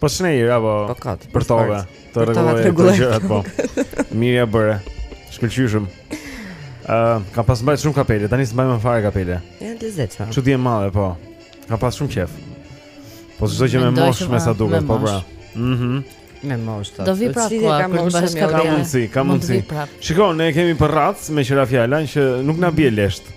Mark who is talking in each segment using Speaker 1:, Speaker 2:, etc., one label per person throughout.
Speaker 1: Po
Speaker 2: shne i
Speaker 3: rabo po
Speaker 4: kat,
Speaker 3: për tove Të rregulloj
Speaker 4: unë
Speaker 3: gjërat po Mirë ia bëre Shkëlqyeshëm uh, Kam pas mbajt shumë kapele Tani s'mbaj më fare kapele
Speaker 4: Janë të lezetshme
Speaker 3: Që di e madhe po Kam pas shumë qejf Po së që me mosh me sa
Speaker 5: duke
Speaker 3: Po bra Mhm
Speaker 4: Me mosh të
Speaker 5: Do vi prapë
Speaker 4: Ka mundësi
Speaker 3: Ka mundësi Ka
Speaker 5: mundësi
Speaker 3: Shiko ne kemi për racë Me qira fjala Që nuk na bie leshi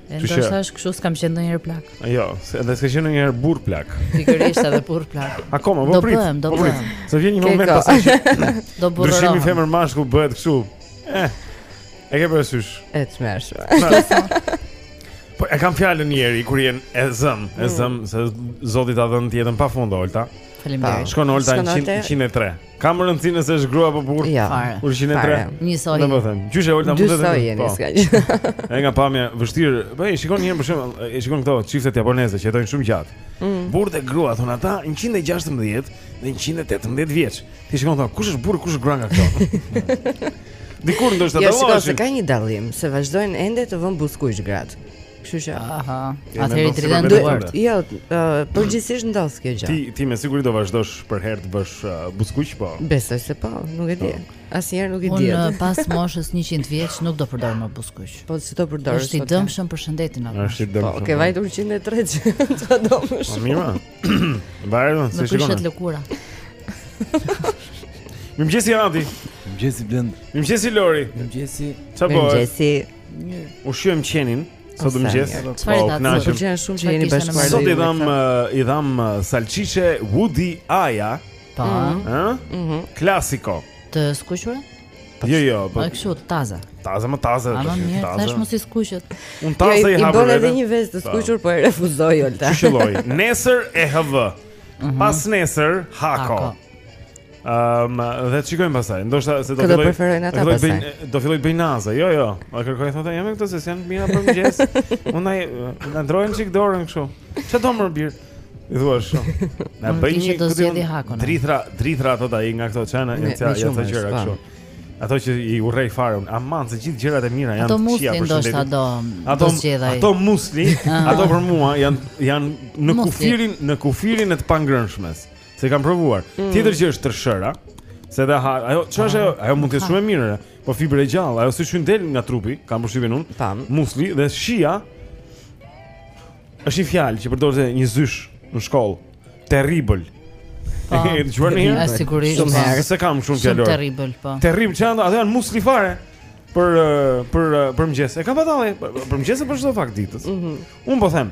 Speaker 3: E
Speaker 5: ndoshta është kështu, s'kam qenë ndonjëherë plak.
Speaker 3: Jo, edhe s'ka qenë ndonjëherë burrë plak.
Speaker 5: Pikërisht edhe burrë plak.
Speaker 3: Akoma, po prit.
Speaker 5: Do bëhem, do
Speaker 3: po
Speaker 5: bëhem.
Speaker 3: Se vjen një moment pas asaj.
Speaker 5: Do
Speaker 3: burrë.
Speaker 5: Ndryshimi
Speaker 3: femër mashkull bëhet kështu. Eh. E ke parasysh?
Speaker 4: E tmerrshme. Pra.
Speaker 3: Po e kam fjalën njeri kur je e zëmë, e mm. zëmë se Zoti ta dhëntë jetën pafund Olta.
Speaker 5: Faleminderit.
Speaker 3: Shkon Olta 103. Ka më rëndësi nëse është grua apo burrë?
Speaker 4: Jo,
Speaker 5: fare.
Speaker 3: Kur je
Speaker 4: 103.
Speaker 5: Njësoj.
Speaker 3: Do të them, gjyshe Olta mund të
Speaker 4: thotë.
Speaker 3: Njësoj
Speaker 4: jeni
Speaker 3: po.
Speaker 4: s'ka
Speaker 3: gjë. Ai nga pamja vështirë. Po e shikon njëherë për shembull, e shikon këto çiftet japoneze që jetojnë shumë gjatë.
Speaker 4: Mm.
Speaker 3: Burrë dhe grua thon ata 116 dhe 118 vjeç. Ti shikon thua kush është burrë, kush është grua nga këto. Dikur ndoshta
Speaker 4: dallohesh.
Speaker 3: Jo,
Speaker 4: s'ka një dallim, se vazhdojnë ende të vënë buzëkuq gratë. Kështu që,
Speaker 5: aha, atëherë i dridhen duart.
Speaker 4: Jo, përgjithësisht ndodh kjo gjë.
Speaker 3: Ti ti me siguri do vazhdosh përherë të vësh buzëkuq po.
Speaker 4: Besoj se po, nuk e di. Po. Asnjëherë nuk e di.
Speaker 5: Unë pas moshës 100 vjeç nuk do përdor më buzëkuq.
Speaker 4: Po s'do përdorësh?
Speaker 5: Është i dëmshëm për shëndetin apo?
Speaker 3: Është i dëmshëm.
Speaker 4: Po, ke vajtur 103 ç'do më shumë.
Speaker 3: Po mirë. Varet se shikon.
Speaker 5: Nuk është lëkura.
Speaker 3: Mirëmëngjesi Adi.
Speaker 1: Mirëmëngjesi Blend.
Speaker 3: Mirëmëngjesi Lori.
Speaker 1: Mirëmëngjesi.
Speaker 3: Çfarë bëhet?
Speaker 4: Mirëmëngjesi. Mirë.
Speaker 3: Ushqyem qenin sot
Speaker 4: në
Speaker 3: mëngjes. Po, na
Speaker 4: pëlqen shumë që jeni bashkë.
Speaker 3: Sot i dhamë i dhamë salçiçe Wudy Aia. Ta,
Speaker 5: mhm.
Speaker 3: ë?
Speaker 4: Mhm.
Speaker 3: Klasiko.
Speaker 5: Të skuqura?
Speaker 3: Jo, jo, po.
Speaker 5: Ai kështu taza.
Speaker 3: Taza më taza, taza.
Speaker 5: Ai
Speaker 3: më
Speaker 5: tash mos i skuqet.
Speaker 4: Unë
Speaker 3: taza
Speaker 4: jo,
Speaker 3: i
Speaker 4: ha.
Speaker 3: I
Speaker 4: bëmë edhe një vezë të po. skuqur, po e refuzoi Olta.
Speaker 3: Çfarë Nesër EHW. Mhm. Pas nesër hako.
Speaker 5: Ehm,
Speaker 3: um, dhe shikojmë pastaj. Ndoshta se do
Speaker 4: të
Speaker 3: filloj. Do filloj bëj do filloj bëj naza. Jo, jo. Ma kërkoi thotë, "Jam këtu s'janë të mira për mëngjes." Unë ai na ndërrojmë çik dorën kështu. Çfarë do mor bir? I thua shumë. Na bëj një
Speaker 5: do zgjidhi hakun.
Speaker 3: Drithëra, drithëra ato ai nga këto ça
Speaker 4: janë,
Speaker 3: janë ca janë
Speaker 4: ato
Speaker 3: gjëra kështu. Ato që i urrej fare unë, aman se gjithë gjërat e mira janë të këqija për shëndetin. Ato
Speaker 5: musli ato zgjedhaj.
Speaker 3: Ato musli, ah. ato për mua janë janë në kufirin, në kufirin e të pangrënshmes. S'e kam provuar. Mm. Tjetër që është tërshëra, se edhe ajo çfarë është ajo? Ajo mund të jetë shumë e mirë, po fibra e gjallë, ajo siç hyn del nga trupi, kam përshtypjen unë.
Speaker 4: Tan.
Speaker 3: Musli dhe chia. Është një fjalë që përdorte një zysh në shkollë. Terrible.
Speaker 5: Po.
Speaker 3: E ke dëgjuar
Speaker 5: njëherë?
Speaker 3: Është
Speaker 5: sigurisht.
Speaker 4: Shumë herë
Speaker 3: se kam shumë fjalë.
Speaker 5: Terrible, po.
Speaker 3: Terrible, ça janë, ato janë musli fare për për për mëngjes. E kam batall për mëngjes apo çdo
Speaker 4: vakt të
Speaker 3: ditës. Mhm.
Speaker 4: Unë
Speaker 5: po
Speaker 3: them,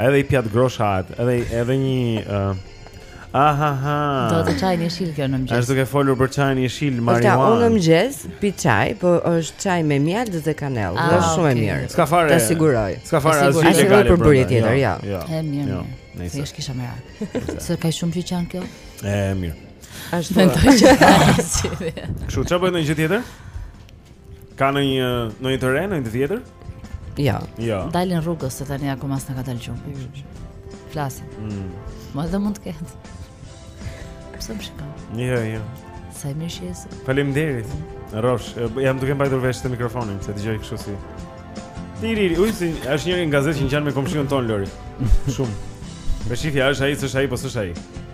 Speaker 3: Edhe i pjat groshë hahet, edhe edhe një ë uh, Aha ha.
Speaker 5: Do çaj jeshil kjo në mëngjes.
Speaker 3: Është duke folur për çajin jeshil marijuana.
Speaker 4: Po unë në mëngjes pi çaj, po është çaj me mjaltë dhe kanellë.
Speaker 5: Ah,
Speaker 4: është shumë e mirë.
Speaker 3: S'ka fare.
Speaker 4: Ta siguroj.
Speaker 3: S'ka fare asgjë ilegale
Speaker 4: përbërje tjetër,
Speaker 3: jo.
Speaker 4: Jo.
Speaker 5: Është mirë.
Speaker 3: Jo.
Speaker 5: Nëse është kisha merak. Se ka shumë që qan kjo?
Speaker 3: E mirë.
Speaker 4: Ashtu.
Speaker 3: Kështu çfarë bën ndonjë gjë tjetër? Ka ndonjë, ndonjë të re, ndonjë të vjetër? Ja.
Speaker 4: Jo. Ja.
Speaker 3: Jo.
Speaker 5: Dalin rrugës, se tani akoma s'na ka dalë gjumi. Mm. Flasin.
Speaker 3: Mm.
Speaker 5: Madje mund të ketë. Pse më shikon?
Speaker 3: Jo, jo.
Speaker 5: Sa e mirë shjesë.
Speaker 3: Faleminderit. Mm. Rrofsh, jam duke mbajtur vesh te mikrofoni, se dëgjoj kështu si. Tiri, ujë si, është njëri nga zërat që në qanë me komëshion tonë, Lori. Shumë. Për shifja, është ai, së shai, po
Speaker 1: së shai.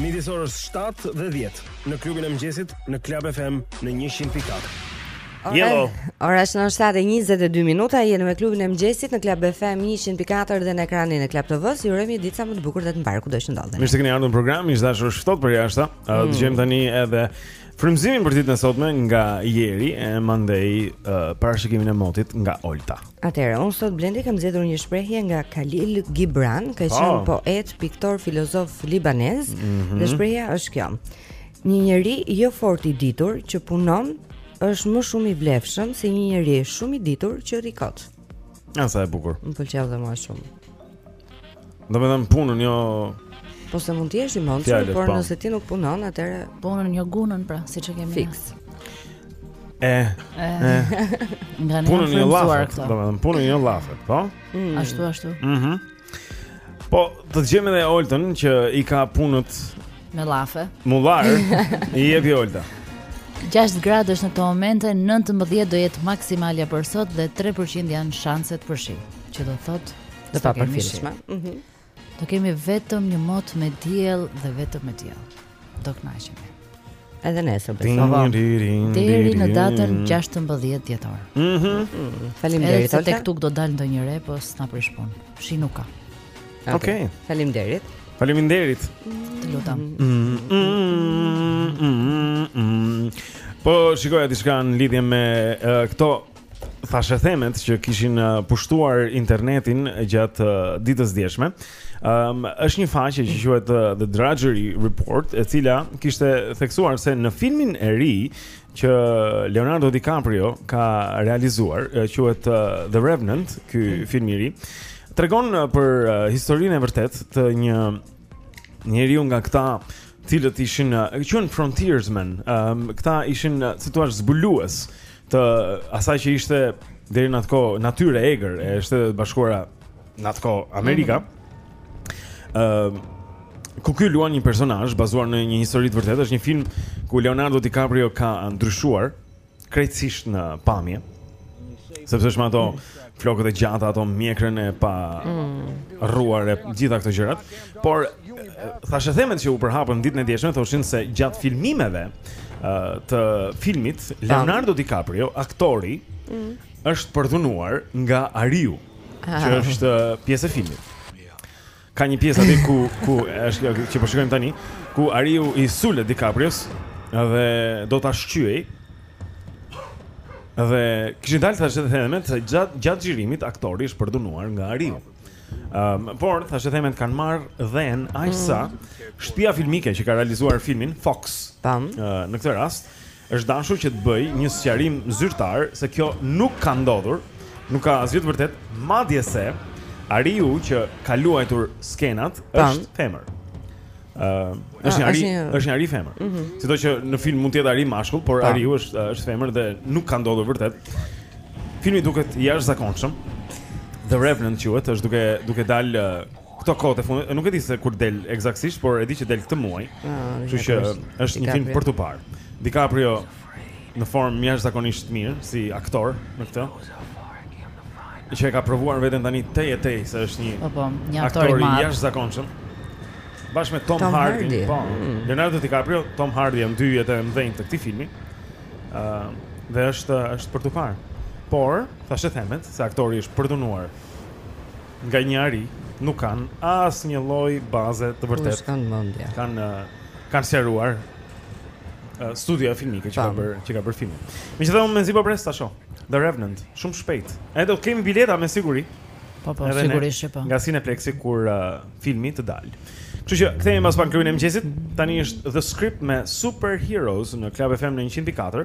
Speaker 1: Midis orës 7 dhe 10 në klubin e mëngjesit në Club FM në 100.4.
Speaker 3: Hello.
Speaker 4: Ora është në 7:22 minuta, jemi me klubin e mëngjesit në Club FM 100.4 dhe në ekranin e Club TV-së. Ju urojmë një ditë sa më të bukur dhe të mbarë kudo të ndodheni.
Speaker 3: Mirë se keni ardhur në program, vishu dashur, është ftohtë përjashta. Mm. Dëgjojmë tani edhe Frymëzimin për ditën e sotme nga Jeri e mandej uh, parashikimin e motit nga Olta.
Speaker 4: Atëherë, unë sot Blendi kam zgjedhur një shprehje nga Khalil Gibran, ka qenë
Speaker 3: oh.
Speaker 4: poet, piktor, filozof libanez, mm -hmm. dhe shprehja është kjo. Një njeri jo fort i ditur që punon është më shumë i vlefshëm se një njeri shumë i ditur që rri
Speaker 3: kot. A sa e bukur.
Speaker 4: Më pëlqeu dhe mua shumë.
Speaker 3: Domethënë punën, jo...
Speaker 4: Po se mund t'jesh i
Speaker 3: mundë,
Speaker 4: por
Speaker 3: pa.
Speaker 4: nëse ti nuk punon, atëre...
Speaker 5: Punën, jo gunën, pra, siç e kemi...
Speaker 4: Fiks.
Speaker 3: E, e, e.
Speaker 5: Nga një
Speaker 3: punën, jo llafet, domethënë, punën, jo llafet, po? Mm.
Speaker 5: Ashtu, ashtu.
Speaker 3: Mm -hmm. Po, të dëgjojmë dhe Oltën, që i ka punët...
Speaker 5: Me llafe.
Speaker 3: Mullarë, jepi Olta.
Speaker 5: 6 gradë është në këto momente, 19 do jetë maksimalja për sot dhe 3% janë shanset për shi, që do thotë Të
Speaker 4: papërfillshme.
Speaker 5: Ëh.
Speaker 4: Mhm.
Speaker 5: Do kemi vetëm një mot me diell dhe vetëm me diell. Do kënaqemi.
Speaker 4: Edhe nesër
Speaker 3: besova.
Speaker 5: Deri në datën 16 dhjetor.
Speaker 3: Mhm.
Speaker 5: Mm
Speaker 4: Faleminderit.
Speaker 5: Edhe tek-tuk do dalë ndonjë re, po s'na prish punë. Shi nuk ka.
Speaker 3: Okej. Okay. Okay.
Speaker 4: Faleminderit.
Speaker 3: Faleminderit.
Speaker 5: Të lutem.
Speaker 3: Mm, mm, mm, po shikoja diçka në lidhje me uh, këto thashethemet që kishin uh, pushtuar internetin gjatë uh, ditës së djeshme um, është një faqe që quhet uh, The Drudge Report e cila kishte theksuar se në filmin e ri që Leonardo DiCaprio ka realizuar quhet uh, The Revenant ky mm. film i ri tregon uh, për uh, historinë e vërtetë të një njeriu nga këta të cilët ishin uh, quhen frontiersmen um, këta ishin uh, si t'thuash zbulues të asaj që ishte deri në atë kohë natyrë e egër e Shteteve të Bashkuara në atë kohë Amerika. Mhm. Ë mm -hmm. ku ky luan një personazh bazuar në një histori të vërtetë, është një film ku Leonardo DiCaprio ka ndryshuar krejtësisht në pamje. Sepse është me ato flokët e gjata, ato mjekrën e parruar e gjitha këto gjërat. Por thashethemet që u përhapën ditën e djeshme thoshin se gjatë filmimeve të filmit Leonardo DiCaprio, aktori, mm. është përdhunuar nga ariu, që është pjesë e filmit. Ka një pjesë aty ku ku është kjo që po shikojmë tani, ku ariu i sulet DiCaprios dhe do ta shqyejë. Dhe kishin dalë thashetheme se gjatë gjatë xhirimit aktori është përdhunuar nga ariu. Ëm, um, por thashethemet kanë marrë dhenë aq sa shtëpia filmike që ka realizuar filmin Fox.
Speaker 4: Tam.
Speaker 3: Ë, në këtë rast Është dashur që të bëjë një sqarim zyrtar se kjo nuk ka ndodhur, nuk ka asgjë të vërtetë, madje se ariu që ka luajtur skenat është femër. Ëh, është një ari,
Speaker 4: është një
Speaker 3: ari femër. Mhm. Sido që në film mund të jetë ari mashkull, por ariu është është femër dhe nuk ka ndodhur vërtet. Filmi duket i jashtëzakonshëm. The Revenant quhet, është duke duke dalë uh, Këto kohët e fundit, nuk e di se kur del eksaktësisht, por e di që del këtë muaj.
Speaker 4: Ah,
Speaker 3: Kështu që është një film për t'u parë. DiCaprio në formë jashtëzakonisht të mirë si aktor në këtë. Që e ka provuar veten tani tej e tej se është një,
Speaker 5: po, po, një aktor,
Speaker 3: aktor i
Speaker 5: madh.
Speaker 3: Jashtëzakonshëm. Bashkë me Tom,
Speaker 4: Tom
Speaker 3: Hardy,
Speaker 4: Hardy.
Speaker 3: Po,
Speaker 4: mm.
Speaker 3: Leonardo DiCaprio, Tom Hardy janë dy yjet e mëdhenj të këtij filmi. Ëh, uh, dhe është është për t'u parë. Por, thashethemet se aktori është përdhunuar nga një ari nuk kanë asnjë lloj baze të vërtetë.
Speaker 4: Kush
Speaker 3: kanë mendje? Kan kanë sqaruar uh, studioja filmike që ka bërë, që ka bërë filmin. Megjithatë unë mezi po pres ta shoh. The Revenant, shumë shpejt. Edhe do të kemi bileta me siguri.
Speaker 5: Po po, sigurisht që po.
Speaker 3: Nga Cineplexi kur uh, filmi të dalë. Kështu që kthehemi pas pak te Kronikë e mëngjesit. Tani është The Script me Superheroes në Club
Speaker 4: FM në 104.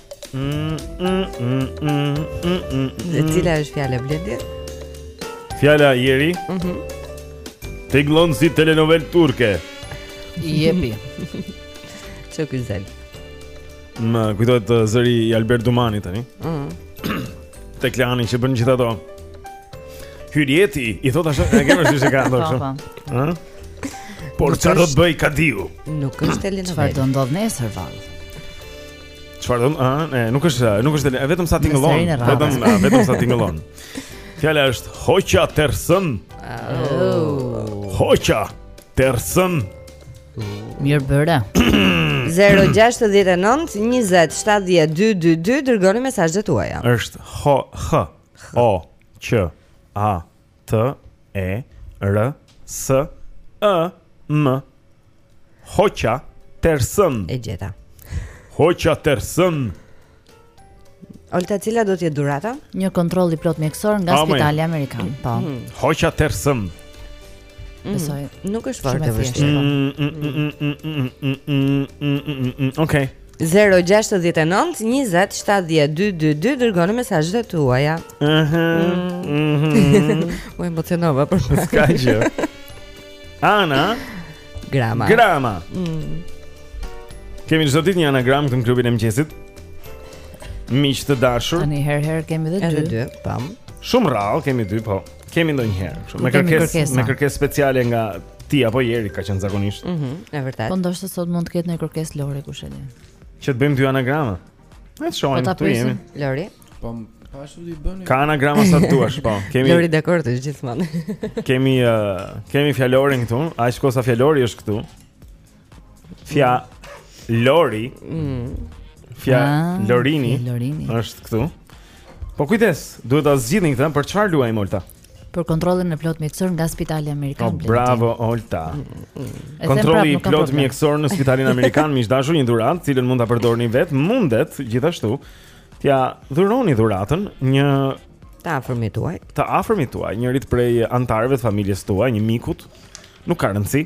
Speaker 4: Dhe cila është fjala Blendi?
Speaker 3: Fjala ieri.
Speaker 4: Mhm.
Speaker 3: Mm Tingëllon si telenovelë turke.
Speaker 5: Jepi.
Speaker 4: Ço ky zel.
Speaker 3: Më kujtohet uh, zëri i Albert Dumanit tani.
Speaker 4: Mhm.
Speaker 3: Mm Te Klani që bën gjithë ato. Hyrieti, i thotë ashtu, e kemë si se ka
Speaker 5: ndonjë
Speaker 3: kështu.
Speaker 5: Po, po.
Speaker 3: Ëh? Por çfarë do të bëj Kadiu?
Speaker 4: Nuk është telenovela.
Speaker 5: Çfarë do ndodhë nesër vallë?
Speaker 3: Çfarë do? Ëh, nuk është, nuk është vetëm sa tingëllon, vetëm vetëm sa tingëllon. Fjala është hoqa tersën.
Speaker 5: Oh.
Speaker 3: Hoqa tersën.
Speaker 5: Mirë bëra.
Speaker 4: 069 20 70 222 dërgoni mesazhet tuaja.
Speaker 3: Është H H O Q A T E R S Ë N Hoqa Tersën
Speaker 4: E gjeta
Speaker 3: Hoqa Tersën
Speaker 4: Olta cila do të jetë dhurata?
Speaker 5: Një kontroll i plotë mjekësor nga Spitali Amerikan. Po. Mm.
Speaker 3: Hoqa Tersën. Mm.
Speaker 5: Besoj,
Speaker 4: nuk është fort
Speaker 5: e
Speaker 4: vështirë.
Speaker 3: Okej. Zero gjashtëdhjetë e nëntë njëzet
Speaker 4: shtatëdhjetë dy dy dy dërgoni mesazhet tuaja.
Speaker 3: Ëhë. Ëhë.
Speaker 4: U emocionova për...
Speaker 3: S'ka gjë. Ana.
Speaker 4: Grama.
Speaker 3: Grama.
Speaker 4: Mm.
Speaker 3: Kemi çdo ditë një anagramë këtu në klubin e mëngjesit. Miq të dashur.
Speaker 5: Tani herë herë kemi edhe dy.
Speaker 4: Edhe
Speaker 5: dy,
Speaker 4: po.
Speaker 3: Shumë rrallë kemi dy, po. Kemi ndonjëherë, kështu me kërkesë, me kërkesë speciale nga ti apo Jeri ka qenë zakonisht.
Speaker 4: Mhm, mm e vërtetë.
Speaker 5: Po ndoshta sot mund të ketë një kërkesë Lori kush e di.
Speaker 3: Që të bëjmë dy anagrama. Ne të shohim
Speaker 5: ku
Speaker 3: po jemi.
Speaker 4: Lori.
Speaker 6: Po po ashtu, ti bëni.
Speaker 3: Ka anagrama sa duash, po. Kemi
Speaker 4: Lori dakord është gjithmonë.
Speaker 3: kemi uh, kemi fjalorin këtu, aq ka sa fjalori është këtu. Fja Lori.
Speaker 4: Mm.
Speaker 3: Fja
Speaker 5: ah,
Speaker 3: Lorini.
Speaker 5: Lorini.
Speaker 3: Është këtu. Po kujdes, duhet ta zgjidhni këtë, për çfarë luajmë Olta?
Speaker 5: Për kontrollin e plotë mjekësor nga Spitali Amerikan.
Speaker 3: Oh, bravo Olta.
Speaker 5: Mm, mm.
Speaker 3: Kontrolli i
Speaker 5: plotë
Speaker 3: mjekësor në Spitalin Amerikan, miq të dashur, një dhuratë, të cilën mund ta përdorni vetë, mundet gjithashtu t'ia dhuroni dhuratën një
Speaker 4: të afërmit tuaj.
Speaker 3: Të afërmit tuaj, njërit prej anëtarëve të familjes tuaj, një mikut, nuk ka rëndësi.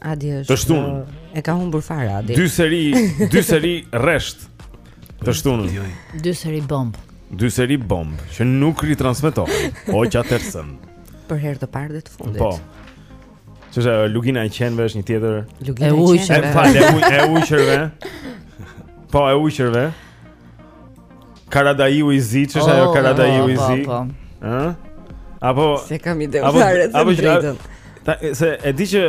Speaker 4: Adi është.
Speaker 3: Të shtunë.
Speaker 4: E ka humbur fare Adi.
Speaker 3: Dy seri, dy seri rresht. Të shtunë.
Speaker 5: Dy seri bombë.
Speaker 3: Dy seri bombë që nuk ritransmetohen. Hoqa tersën.
Speaker 4: Për herë të parë dhe të fundit.
Speaker 3: Po. Ç'është lugina e qenve është një tjetër.
Speaker 4: Lugina
Speaker 5: e
Speaker 4: qenve.
Speaker 3: E falë, e ujqërve. Po, e ujqërve. Karadaiu i zi, ç'është ajo
Speaker 5: oh,
Speaker 3: Karadaiu i zi?
Speaker 5: Po,
Speaker 3: po. Ëh? Apo
Speaker 4: S'e kam ide
Speaker 3: apo,
Speaker 4: fare të
Speaker 3: apo,
Speaker 4: drejtën.
Speaker 3: Ta, se di që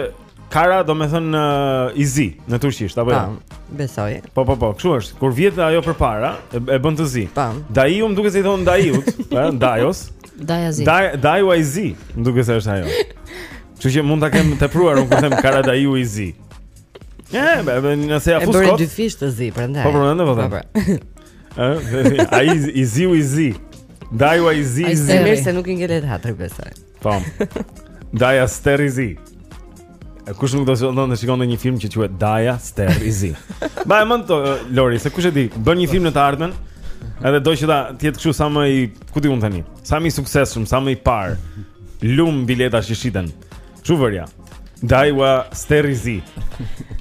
Speaker 3: Kara domethënë uh, i zi në turqisht, apo jo?
Speaker 4: Po, besoj.
Speaker 3: Po, po, po, kështu është. Kur vjen ajo përpara, e, e bën të zi.
Speaker 4: Po.
Speaker 3: Daiu më duket se i thonë daiut, e, dajos.
Speaker 5: Daja zi.
Speaker 3: Daj, daiu a i zi, më duket se është ajo. Kështu që mund ta kem tepruar unë kur them Karadaiu i zi. Ja, më vjen
Speaker 4: në
Speaker 3: se
Speaker 4: afus
Speaker 3: kot.
Speaker 4: Është dy fish të zi prandaj.
Speaker 3: Po prandaj po. po,
Speaker 4: po.
Speaker 3: Ëh, ai i ziu i zi. Dajua i zi i zi.
Speaker 5: Ai
Speaker 4: mirë se nuk i ngelet hatri besoj.
Speaker 3: Po. Daja ster i zi. E kush nuk do të donte të shikonte ndonjë film që quhet Daja sterr i zi. Mbaje mend ti Lori, se kush e di, bën një film në të ardhmen. Edhe do që të jetë kështu sa më i, ku di unë tani. Sa më i suksesshëm, sa më i parë. Lumë biletash që shiten. Shi vërja. Dajua Sterr i zi.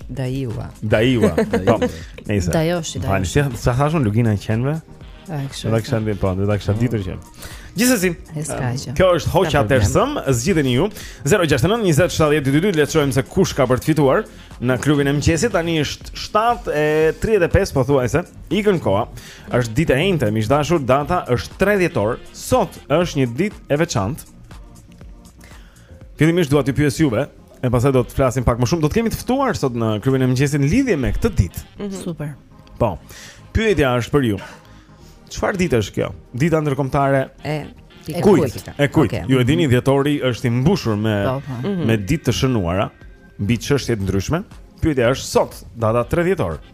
Speaker 4: Dajua.
Speaker 3: Dajua. Po. Nëse.
Speaker 5: Dajoshi, dajoshi.
Speaker 3: Falë,
Speaker 5: siç
Speaker 3: e thashë unë lugina e qenve?
Speaker 5: Ai kështu.
Speaker 3: Ai kështu ndjen po, do ta kisha ditur që. Gjithsesi. Kjo është hoqa tersën, zgjidheni ju. 069 20 70 222, le të shohim se kush ka për të fituar në klubin e mëngjesit. Tani është 7:35 pothuajse. Ikën koha. Është ditë e enjte, miq të dashur, data është 3 dhjetor. Sot është një ditë e veçantë.
Speaker 7: Fillimisht dua t'ju pyes juve, e pastaj do të flasim pak më shumë. Do të kemi të ftuar sot në klubin e mëngjesit në lidhje me këtë ditë. Mm -hmm.
Speaker 5: Super.
Speaker 7: Po. Pyetja është për ju. Çfarë ditë është kjo? Dita ndërkombëtare
Speaker 4: e
Speaker 7: e kujt? E kujt?
Speaker 4: Okay.
Speaker 7: Ju e dini dhjetori është i mbushur me
Speaker 5: po, po.
Speaker 4: Mhm.
Speaker 7: me ditë të shënuara mbi çështje të ndryshme. Pyetja është sot, data 3 dhjetor.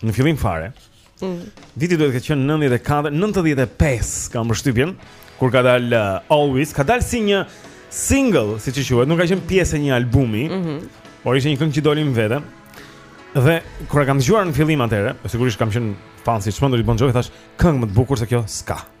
Speaker 7: Në fillim fare. Mm. Viti duhet të ketë qenë 94, 95, kam përshtypjen, kur ka dal uh, Always, ka dal si një single, siç quhet, nuk ka qenë pjesë e një albumi. Mm -hmm. Por ishte një këngë që doli më vete. Dhe kur e kam dëgjuar në fillim atëherë, sigurisht kam qenë fan si i çmendur i Bon Jovi, thashë, këngë më të bukur se kjo s'ka.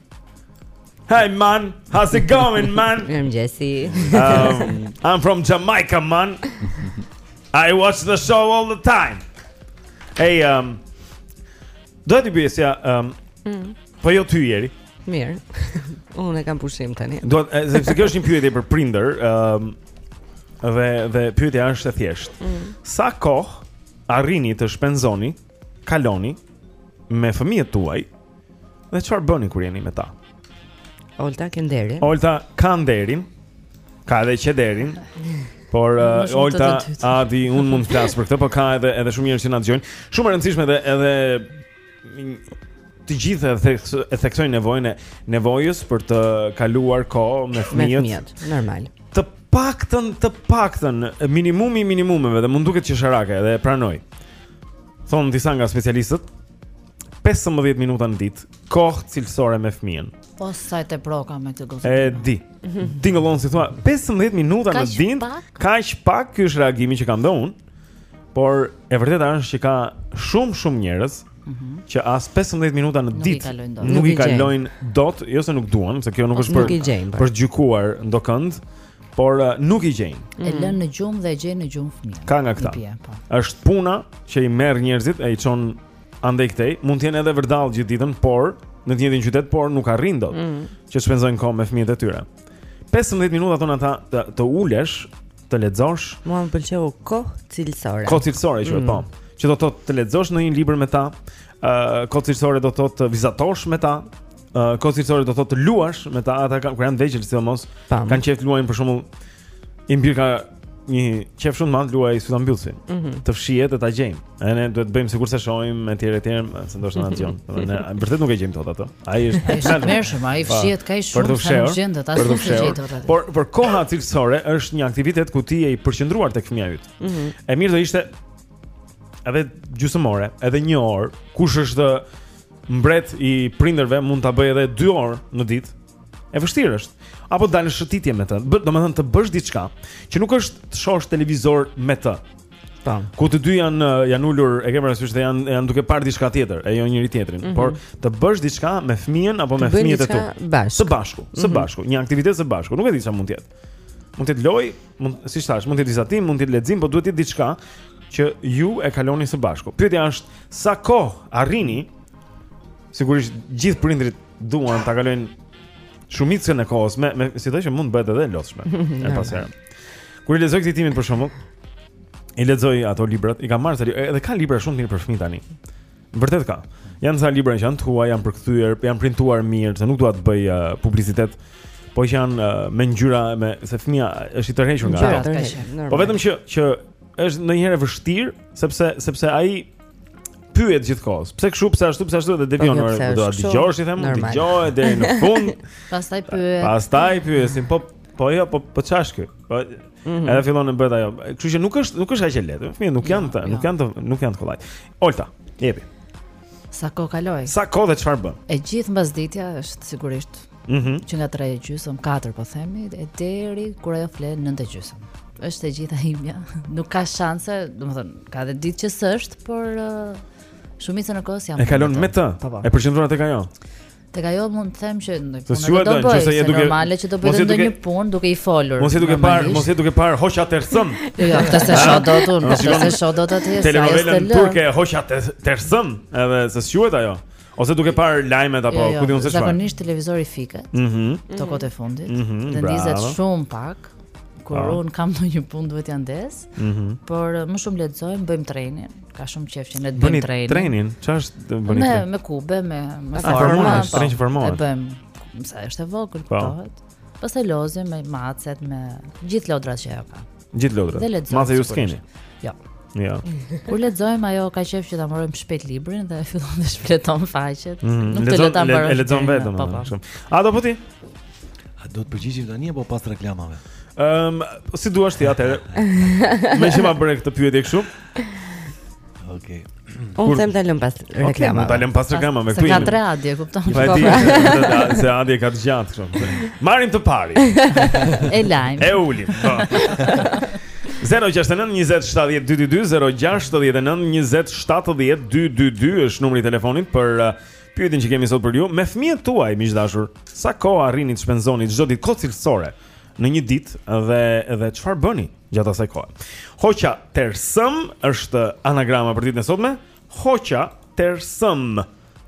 Speaker 3: Hey man, how's it going man?
Speaker 4: Mirë mëngjesi
Speaker 3: um, I'm from Jamaica man I watch the show all the time Hey, um, doja të pyesja, um,
Speaker 4: mm.
Speaker 3: po jo ty jeri
Speaker 4: Mirë, unë e kam pushim tani
Speaker 3: Doja, sepse kjo është një pyetje për prindër um, Dhe, dhe pyetja është e thjeshtë
Speaker 4: mm.
Speaker 3: Sa kohë arrini të shpenzoni, kaloni me fëmijët tuaj Dhe çfarë bëni kur jeni me ta?
Speaker 4: Olta ka nderin.
Speaker 3: Olta ka nderin. Ka edhe qederin. Por uh, Olta, e di unë mund të flas për këtë, por ka edhe edhe shumë njerëz që na dëgjojnë. Shumë e rëndësishme edhe edhe të gjithë e theksojnë nevojën e nevojës për të kaluar kohë me fëmijët.
Speaker 4: Me
Speaker 3: fëmijët,
Speaker 4: normal.
Speaker 3: Të paktën, të paktën, minimumi i minimumeve dhe mund duket qesharake edhe e pranoj. Thonë disa nga specialistët, 15 minuta në ditë kohë cilësore me fëmijën.
Speaker 5: Po sa e teproka me këtë gocë.
Speaker 3: E di. Tingëllon si thua, 15 minuta në ditë, kaq pak ky është reagimi që kam dhënë unë. Por e vërteta është që ka shumë shumë njerëz mhm. që as 15 minuta në ditë nuk i kalojnë dot, jo se nuk duan, se kjo nuk është për
Speaker 4: po.
Speaker 3: për gjykuar ndokënd, por uh, nuk i gjejnë.
Speaker 5: E mhm. lënë në gjumë dhe e gjejnë në gjumë fëmijën.
Speaker 3: Ka nga këta.
Speaker 5: Po.
Speaker 3: Është puna që i merr njerëzit e i çon andej këtej, mund të jenë edhe vërdall gjithë ditën, por në të njëjtin qytet, por nuk arrijnë dot
Speaker 4: mm.
Speaker 3: që të shpenzojnë kohë me fëmijët e tyre. 15 minuta thonë ata të, të ulesh, të lexosh.
Speaker 4: Mua më pëlqeu kohë cilësore.
Speaker 3: Kohë cilësore që
Speaker 4: mm.
Speaker 3: po. Që do të thotë të lexosh ndonjë libër me ta, ë uh, kohë cilësore do të thotë të vizatosh me ta, ë uh, kohë cilësore do të thotë të luash me ta, ata kanë kur janë të vegjël sidomos, kanë qejf të luajnë për shembull Im bir ka një qejf shumë të madh të luajë symbyllas.
Speaker 4: Mm -hmm.
Speaker 3: Të fshihet e ta gjejmë. E ne duhet të bëjmë sikur s'e shohim etj etj, se ndoshta na dëgjon. Po ne vërtet nuk e gjejmë dot atë. Ai është
Speaker 5: i shënshëm, ai fshihet kaq shumë
Speaker 3: për të fshehur. Për të fshehur. Por për koha cilësore është një aktivitet ku ti je i përqendruar tek fëmija yt.
Speaker 4: Mm -hmm.
Speaker 3: E mirë do ishte edhe gjysmë ore, edhe një orë, kush është mbret i prindërve mund ta bëjë edhe 2 orë në ditë E vështirë është. Apo të dalësh shëtitje me të. Domethënë të bësh diçka që nuk është të shosh televizor me të.
Speaker 4: Tamam.
Speaker 3: Ku të dy janë janë ulur, e ke parasysh se janë janë duke parë diçka tjetër, e jo njëri-tjetrin, mm
Speaker 4: -hmm.
Speaker 3: por të bësh diçka me fëmijën apo me fëmijët e tu. Së bashku, së
Speaker 4: mhm.
Speaker 3: bashku, mm -hmm. një aktivitet së bashku, nuk e di çfarë mund të jetë. Mund të jetë lojë, mund siç thashë, mund të jetë vizatim, mund të jetë lexim, por duhet të jetë diçka që ju e kaloni së bashku. Pyetja është sa kohë arrini sigurisht gjithë prindërit duan ta kalojnë shumicën e kohës me, me si thonë po mund të bëhet edhe e lodhshme. Pas here. Kur i lexoj këtë timin për shembull, i lexoj ato librat, i kam marrë seri, edhe ka libra shumë mirë për fëmijë tani. Vërtet ka. Janë ca libra që janë të huaj, janë përkthyer, janë printuar mirë, se nuk dua të bëj uh, publicitet. Po që janë uh, me ngjyra me se fëmija është i tërhequr nga. Po vetëm që që është ndonjëherë e vështirë sepse sepse ai pyet gjithë kohës. Pse kështu, pse ashtu, pse ashtu dhe devion
Speaker 4: po, ore,
Speaker 3: do ta dëgjosh i them, dëgjoje deri në fund.
Speaker 5: Pastaj pyet.
Speaker 3: Pastaj pyet, po po jo, po po ça është kjo. Po
Speaker 4: mhm.
Speaker 3: edhe fillon të bëhet ajo. Kështu që nuk është nuk është aq e lehtë. Fëmijët nuk janë jo, jo. nuk janë nuk janë të kollaj. Olta, jepi.
Speaker 5: Sa kohë kalon?
Speaker 3: Sa kohë dhe çfarë bën?
Speaker 5: E gjithë mbasditja është sigurisht
Speaker 3: Mm -hmm.
Speaker 5: Që nga 3 e gjysmë, 4 po themi, e deri kur ajo fle 9 e gjysmë. Është e gjitha imja. Nuk ka shanse, domethënë, ka edhe ditë që s'është, por uh, shumicën e kohës jam.
Speaker 3: E kalon me të.
Speaker 5: Po, po.
Speaker 3: E përqendruar tek ajo.
Speaker 5: Tek ajo mund të them që ndonjë punë do
Speaker 3: të
Speaker 5: bëj, se
Speaker 3: është
Speaker 5: normale që do bëj ndonjë punë duke i folur.
Speaker 3: Mos je duke parë, mos je duke parë hoqa tersëm.
Speaker 5: Jo, jo, këtë s'e shoh dot unë, këtë s'e shoh dot atë.
Speaker 3: Telenovelën turke hoqa tersëm, edhe se s'shihet ajo. Ose duke parë lajmet apo
Speaker 5: jo, jo,
Speaker 3: ku di unë se çfarë.
Speaker 5: Zakonisht televizori fiket.
Speaker 3: Mhm.
Speaker 5: Mm Këto kohët e fundit.
Speaker 3: Mm -hmm,
Speaker 5: dhe ndizet shumë pak kur
Speaker 3: ah.
Speaker 5: unë kam ndonjë punë duhet t'ia ndez.
Speaker 3: Mm
Speaker 5: -hmm. Por më shumë lexojmë, bëjmë trenin. Ka shumë qejf që ne të bëjmë trenin.
Speaker 3: Bëni trenin? Çfarë është të bëni?
Speaker 5: Me me kube, me me
Speaker 3: formon,
Speaker 5: po.
Speaker 3: trenin formon.
Speaker 5: E bëjmë. Sa është e vogël
Speaker 3: po.
Speaker 5: kuptohet. Pastaj lozim me macet, me gjithë lodrat që ajo ka.
Speaker 3: Gjithë lodrat.
Speaker 5: Dhe lexojmë.
Speaker 3: Mace ju s'keni.
Speaker 5: Jo.
Speaker 3: Jo.
Speaker 5: Kur lexojmë ajo ka qejf që ta mbarojmë shpejt librin dhe fillon të shfletojë faqet.
Speaker 3: Mm
Speaker 5: -hmm. Nuk
Speaker 3: lexon,
Speaker 5: të
Speaker 3: le, e lexon vetëm.
Speaker 5: Po, po.
Speaker 3: A do po ti?
Speaker 8: A do të përgjigjem tani apo pas reklamave?
Speaker 3: Ehm, um, si duash ti atëherë. Meqë ma bëre këtë pyetje kështu.
Speaker 8: Okej.
Speaker 4: Unë them ta lëmë pas reklamave.
Speaker 9: Okej, mund ta lëmë pas reklamave
Speaker 5: këtë.
Speaker 9: Sa
Speaker 5: tre adje, kupton?
Speaker 9: Po e di. Se adje ka të gjatë kështu. Marrim të parin.
Speaker 5: E lamë.
Speaker 9: E ulim. 069 20 70 222 069 20 70 222 është numri i telefonit për uh, pyetjen që kemi sot për ju. Me fëmijët tuaj, miq të dashur, sa kohë arrini të shpenzoni çdo ditë kohë cilësore në një ditë dhe dhe çfarë bëni? gjatë asaj kohe. Hoqa tersëm është anagrama për ditën e sotme. Hoqa tersëm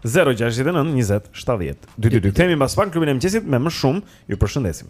Speaker 9: 069 20 70 222. Kthehemi mbas pak klubin e mëngjesit me më shumë. Ju përshëndesim.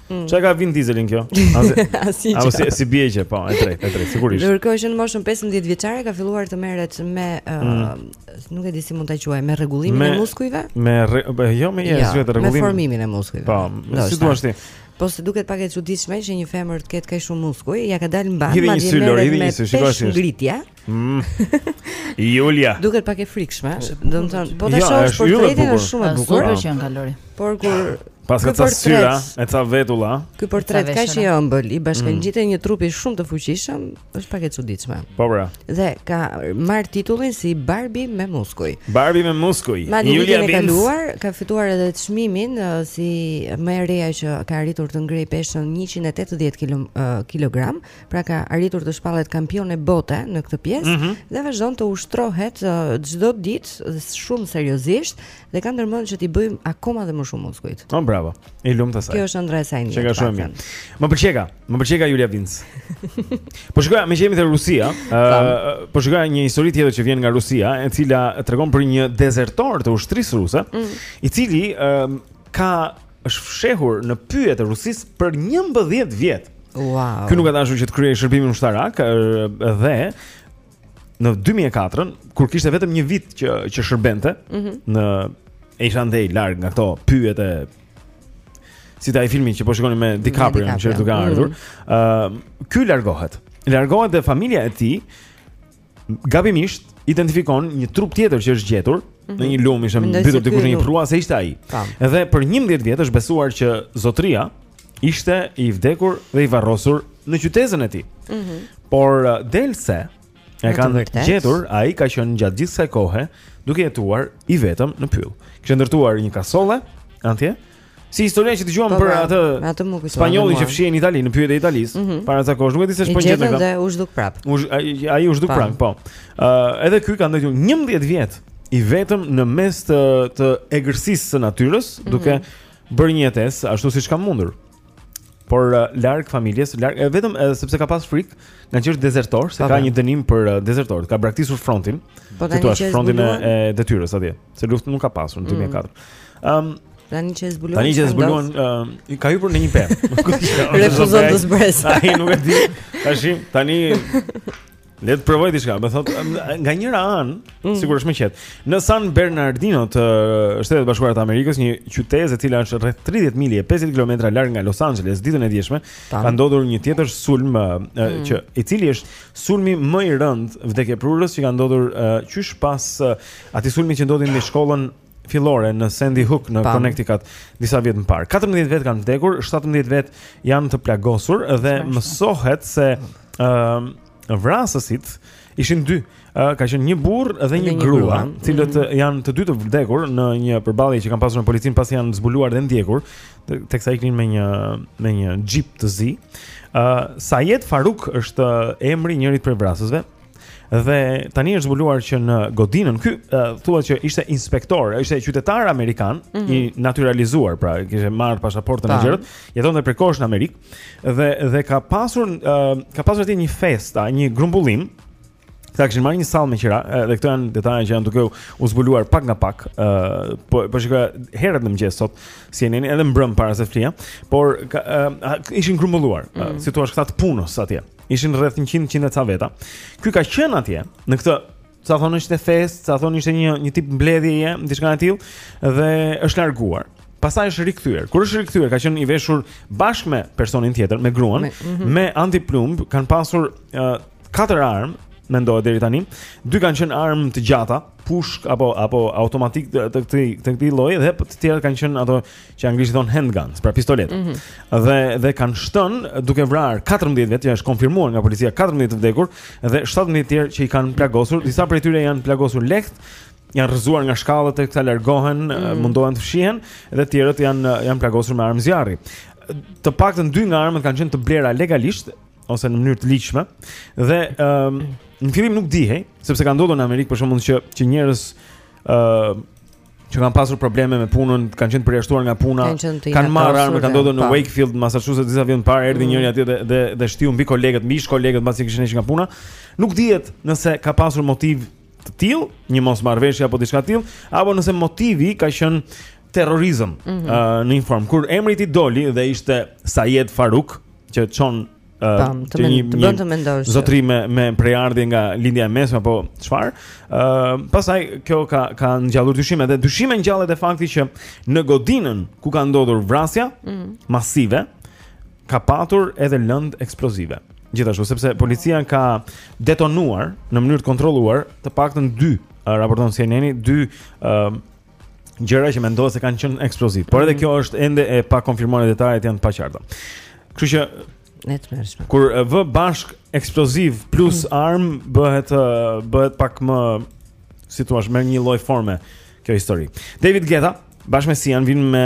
Speaker 4: Mm.
Speaker 3: Ç'ka ka Vin Dieselin kjo? Asi. Apo si si bie që po, e drejtë, e drejtë, sigurisht.
Speaker 4: Ndërkohë që në moshën 15 vjeçare ka filluar të merret me uh, mm. nuk e di si mund ta quaj, me rregullimin e muskujve?
Speaker 3: Me re, jo me e thënë
Speaker 4: saktë
Speaker 3: rregullim.
Speaker 4: Me formimin e muskujve.
Speaker 3: Po, si thua ti?
Speaker 4: Po se duket pak e çuditshme që një femër të ketë kaq shumë muskuj, ia ka dalë
Speaker 3: mbanë,
Speaker 4: madje merret me
Speaker 3: shikoj si
Speaker 4: ngritja.
Speaker 3: Mm. Julia.
Speaker 4: Duket pak e frikshme, domethënë, po ta
Speaker 3: jo,
Speaker 4: shohësh portretin është shumë e bukur.
Speaker 5: Super që janë kalori.
Speaker 4: Por kur
Speaker 3: pastaj ka ca sy, e ca vetulla.
Speaker 4: Ky portret kaq i ëmbël, i bashkëngjitet
Speaker 3: mm.
Speaker 4: një trupi shumë të fuqishëm, është pak e çuditshme.
Speaker 3: Po pra.
Speaker 4: Dhe ka marr titullin si Barbie me muskuj.
Speaker 3: Barbie me muskuj. Julia
Speaker 4: vitin e kaluar ka fituar edhe çmimin uh, si më e reja që ka arritur të ngrejë peshën 180 kg. Uh, pra ka arritur të shpallet kampione bote në këtë pjesë
Speaker 3: mm -hmm.
Speaker 4: dhe vazhdon të ushtrohet çdo uh, ditë shumë seriozisht dhe ka ndërmend që t'i bëjë akoma dhe më shumë muskujt.
Speaker 3: Oh, bravo. I lumtë asaj.
Speaker 4: Kjo është ëndrra e saj.
Speaker 3: Ç'ka, shumë mirë. Më pëlqeka, më pëlqeka Julia Vinc. po shikoj, meqë jemi te Rusia, uh, po shikoj një histori tjetër që vjen nga Rusia, e cila tregon për një dezertor të ushtrisë ruse,
Speaker 4: mm -hmm.
Speaker 3: i cili uh, ka është fshehur në pyjet e Rusisë për 11 vjet.
Speaker 4: Wow.
Speaker 3: Ky nuk ka dashur që të kryejë shërbimin ushtarak dhe në 2004-ën kur kishte vetëm një vit që që shërbente,
Speaker 4: mm
Speaker 3: -hmm. në ishte andej larg nga këto pyjet e si te ai filmi që po shikoni me DiCaprio që
Speaker 4: është
Speaker 3: duke mhm. ardhur. Ëm mm -hmm. uh, ky largohet. Largohet dhe familja e tij gabimisht identifikon një trup tjetër që është gjetur
Speaker 4: mm -hmm.
Speaker 3: në një lumë ishte mbytur diku në një përrua se ishte ai. Dhe për 11 vjet është besuar që zotëria ishte i vdekur dhe i varrosur në qytezën e tij.
Speaker 4: Mm -hmm.
Speaker 3: Por uh, del
Speaker 4: se e
Speaker 3: kanë gjetur, ai ka qenë gjatë gjithë kësaj kohe duke jetuar i vetëm në pyll. Kishte ndërtuar një kasolle atje Si historia që dëgjuam
Speaker 4: po,
Speaker 3: për
Speaker 4: pra,
Speaker 3: atë
Speaker 4: me atë më kujtoi.
Speaker 3: Spanjollin që fshihej në Itali, në pyjet e Italisë,
Speaker 4: mm -hmm.
Speaker 3: para sa kohësh, nuk e di se ç'po i
Speaker 4: gjen
Speaker 3: këta.
Speaker 4: Ai u zhduk prap.
Speaker 3: U ai u zhduk prap, po. Ë, uh, edhe ky ka qëndruar 11 vjet i vetëm në mes të të egërsisë së natyrës,
Speaker 4: mm -hmm.
Speaker 3: duke bërë një jetesë ashtu siç ka mundur. Por uh, larg familjes, larg e vetëm edhe sepse ka pas frikë, ngaqë është dezertor, se
Speaker 4: po,
Speaker 3: ka
Speaker 4: pra.
Speaker 3: një dënim për uh, dezertor, ka braktisur frontin.
Speaker 4: Po tani që është
Speaker 3: frontin e, e detyrës atje. Se luftë nuk ka pasur në 2004. Mm. Ëm um,
Speaker 4: Tani që e zbuluan.
Speaker 3: Tani që e zbuluan, uh, ka hipur në një pemë.
Speaker 4: Refuzon të zbresë.
Speaker 3: Ai nuk e di. Tashi, tani le të provoj diçka. Më thot nga njëra anë,
Speaker 4: mm.
Speaker 3: sigurisht më qet. Në San Bernardino te Shtetet e Bashkuara të Amerikës, një qytezë e cila është rreth 30 milje, 50 kilometra larg nga Los Angeles, ditën e djeshme, ka ndodhur një tjetër sulm uh,
Speaker 4: mm.
Speaker 3: që i cili është sulmi më i rëndë vdekjeprurës që ka ndodhur uh, qysh pas uh, Atij sulmi që ndodhi në shkollën fillore në Sandy Hook në Connecticut disa vjet më parë. 14 vetë kanë vdekur, 17 vetë janë të plagosur dhe mësohet se ë uh, vrasësit ishin dy. Uh, ka qenë një burrë dhe, dhe një,
Speaker 4: një
Speaker 3: grua,
Speaker 4: të
Speaker 3: cilët mm -hmm. janë të dy të vdekur në një përballje që kanë pasur me policinë pasi janë zbuluar dhe ndjekur teksa iknin me një me një jeep të zi. ë uh, Sayed Faruk është emri i njërit prej vrasësve. Dhe tani është zbuluar që në godinën ky uh, thuhet që ishte inspektor, ishte qytetar amerikan
Speaker 4: mm -hmm.
Speaker 3: i natyralizuar, pra kishte marrë pasaportën e gjërat, jetonte prej kohësh në Amerikë dhe dhe ka pasur uh, ka pasur atje një festë, një grumbullim. Këta kishin marrë një sallë me qira Dhe këto janë detaje që janë duke u zbuluar pak nga pak uh, Po, po shikoj herët në mëngjes sot CNN-in edhe mbrëm para se flija Por ka, uh, ishin grumbulluar mm
Speaker 4: -hmm.
Speaker 3: uh, Si thua është këta të punës atje Ishin rreth 100 e ca veta. Ky ka qenë atje në këtë ca thonë ishte festë, ca thonë ishte një një tip mbledhjeje, diçka e tillë dhe është larguar. Pastaj është rikthyer. Kur është rikthyer, ka qenë i veshur bashkë me personin tjetër, me gruan,
Speaker 4: me,
Speaker 3: mm
Speaker 4: -hmm.
Speaker 3: me antiplumb, kanë pasur uh, katër armë, mendohet deri tani. Dy kanë qenë armë të gjata, pushkë apo apo automatik të këtij të këtij lloji dhe të tjerat kanë qenë ato që anglisht i thonë handguns, pra pistoleta.
Speaker 4: Mm -hmm.
Speaker 3: Dhe dhe kanë shtënë duke vrarë 14 vetë, që është konfirmuar nga policia 14 të vdekur dhe 17 të tjerë që i kanë plagosur. Disa prej tyre janë plagosur lehtë, janë rrëzuar nga shkallët teksa largohen,
Speaker 4: mm -hmm.
Speaker 3: mundohen të fshihen dhe të tjerët janë janë plagosur me armë zjarri. Të paktën dy nga armët kanë qenë të blera legalisht ose në mënyrë të ligjshme dhe ëm um, në fillim nuk dihej sepse ka ndodhur në Amerikë për shembull që që njerëz ëm uh, që kanë pasur probleme me punën, kanë qenë të përjashtuar nga puna,
Speaker 4: kanë
Speaker 3: marrë armë,
Speaker 4: ka
Speaker 3: ndodhur në
Speaker 4: po.
Speaker 3: Wakefield, Massachusetts, disa vjet më parë erdhi
Speaker 4: mm.
Speaker 3: njëri atje dhe dhe, dhe shtiu mbi kolegët, mbi ish-kolegët pasi e kishin hequr nga puna. Nuk dihet nëse ka pasur motiv të tillë, një mosmarrëveshje apo diçka të tillë, apo nëse motivi ka qenë terrorizëm
Speaker 4: mm
Speaker 3: -hmm. uh, në një formë. Kur emri i tij doli dhe ishte Sayed Farouk, që çon
Speaker 4: Tam, të, men, të bën të mendosh.
Speaker 3: Zotëri me me prejardhje nga lindja e mesme apo çfarë? Ë, uh, pastaj kjo ka ka ngjallur dyshime dhe dyshime ngjall edhe fakti që në godinën ku ka ndodhur vrasja
Speaker 4: mm.
Speaker 3: masive ka patur edhe lëndë eksplozive. Gjithashtu sepse policia ka detonuar në mënyrë të kontrolluar të paktën 2 raporton CNN-i 2 ë gjëra që mendohet se kanë qenë eksplozivë, por edhe
Speaker 4: mhm.
Speaker 3: kjo është ende e pakonfirmuar detajet janë të paqarta. Kështu që
Speaker 4: e tmerrshme.
Speaker 3: Kur vë bashkë eksplozivë plus mm. armë bëhet bëhet pak më si të thuash, merr një lloj forme kjo histori. David Guetta bashkë me Sian vin me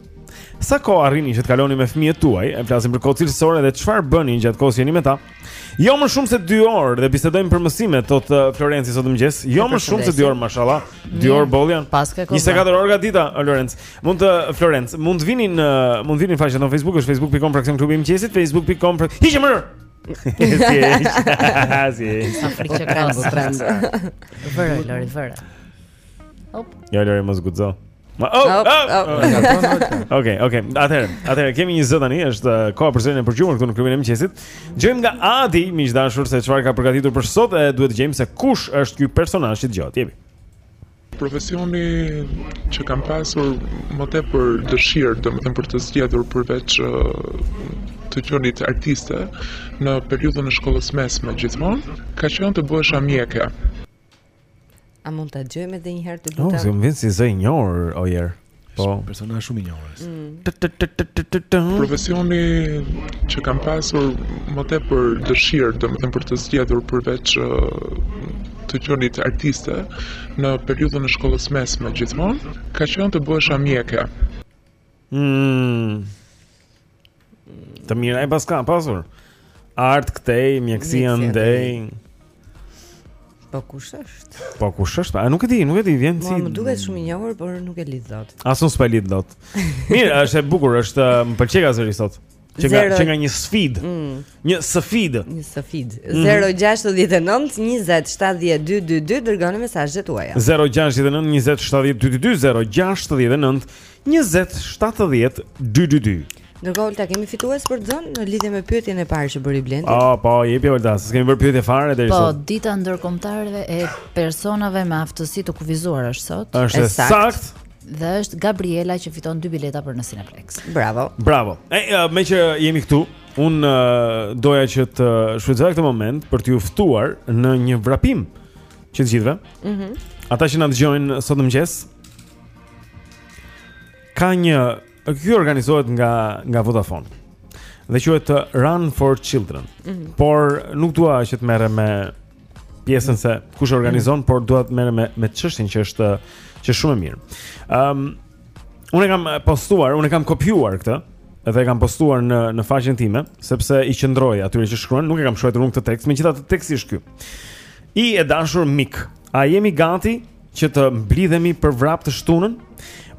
Speaker 3: Sa kohë arrini që të kaloni me fëmijët tuaj? E flasim për kohë cilësore dhe çfarë bëni gjatë kohës që jeni me ta? Jo më shumë se 2 orë dhe bisedojmë për mësimet, thotë uh, Florenci sot në mëngjes. Jo më shumë se 2 orë, mashallah. 2 orë
Speaker 5: boll janë.
Speaker 3: 24 orë dita, uh, Florenc. Mund të uh, Florenc, mund të vini në mund të vini në faqen e Facebook, është facebook.com fraksion klubi i mëngjesit, facebook.com. Hiqe more. Si. Si.
Speaker 5: Afrika ka strand. Vëre, Lori, vëre.
Speaker 3: Hop. Ja lëre mos guxo. Ma oh. oh,
Speaker 5: oh.
Speaker 3: oh. Okej, okej. Atëherë, atëherë kemi një zë tani, është uh, koha për zënë e përgjumur këtu në klubin e mëngjesit. Dëgjojmë nga Adi, miq të dashur, se çfarë ka përgatitur për sot dhe duhet të gjejmë se kush është ky personazh. E dëgjojmë. Jepi.
Speaker 10: Profesioni që kam pasur më tepër dëshirë, domethënë për të zgjedhur përveç uh, të qënit artiste në periudhën e shkollës së mesme gjithmonë, ka qënë të bëhesha mjeke.
Speaker 4: A mund ta dëgjojmë edhe një herë të lutem?
Speaker 3: Nuk më vjen si zë i njohur ojer. Po,
Speaker 8: personazh shumë i njohur.
Speaker 4: Mm.
Speaker 10: Profesioni që kam pasur më tepër dëshirë, domethënë për të zgjedhur përveç të qenit artiste në periudhën e shkollës së mesme gjithmonë, ka qenë të bëhesha mjeke.
Speaker 3: Mm. Të mirë e paska pasur. Art këtej,
Speaker 4: mjekësi
Speaker 3: andej.
Speaker 4: Po kush është?
Speaker 3: Po kush është? A nuk e di, nuk e di, vjen si.
Speaker 4: Më duket shumë i njohur, por nuk e lidh dot.
Speaker 3: As unë s'po e lidh dot. Mirë, është e bukur, është më pëlqeka zëri sot. Që nga, që nga një sfidë.
Speaker 4: Mm.
Speaker 3: Një sfidë
Speaker 4: Një sfidë 0-69-20-72-22 Dërgoni mesazhet tuaja
Speaker 3: 0-69-20-72-22 0-69-20-72-22
Speaker 4: Ndërkohë Olta kemi fitues për Zone Në lidhe me pyetjen e parë që bëri Blendi
Speaker 3: O, po, po jepi Olta S'kemi bërë pyetje fare dhe
Speaker 5: Po, dita ndërkombëtare e personave me aftësi të kufizuara është sot
Speaker 3: është
Speaker 4: e
Speaker 3: saktë
Speaker 5: Dhe është Gabriela që fiton dy bileta për në Cineplex
Speaker 4: Bravo
Speaker 3: Bravo E, meqë jemi këtu Unë uh, doja që të shfrytëzoj këtë moment për t'ju ftuar në një vrapim që të gjithëve.
Speaker 4: Mhm.
Speaker 3: Mm Ata që na dëgjojnë sot në mëngjes. Ka një kjo organizohet nga nga Vodafone. Dhe quhet uh, Run for Children.
Speaker 4: Mm -hmm.
Speaker 3: Por nuk dua që të merrem me pjesën se kush e organizon, mm -hmm. por dua të merrem me me çështjen që është që është shumë e mirë. Ëm um, Unë e kam postuar, unë e kam kopjuar këtë dhe e kam postuar në në faqen time, sepse i qëndroj atyre që shkruan, nuk e kam shkruar unë këtë tekst, megjithatë teksti është ky. I e dashur mik, a jemi gati që të mblidhemi për vrap të shtunën?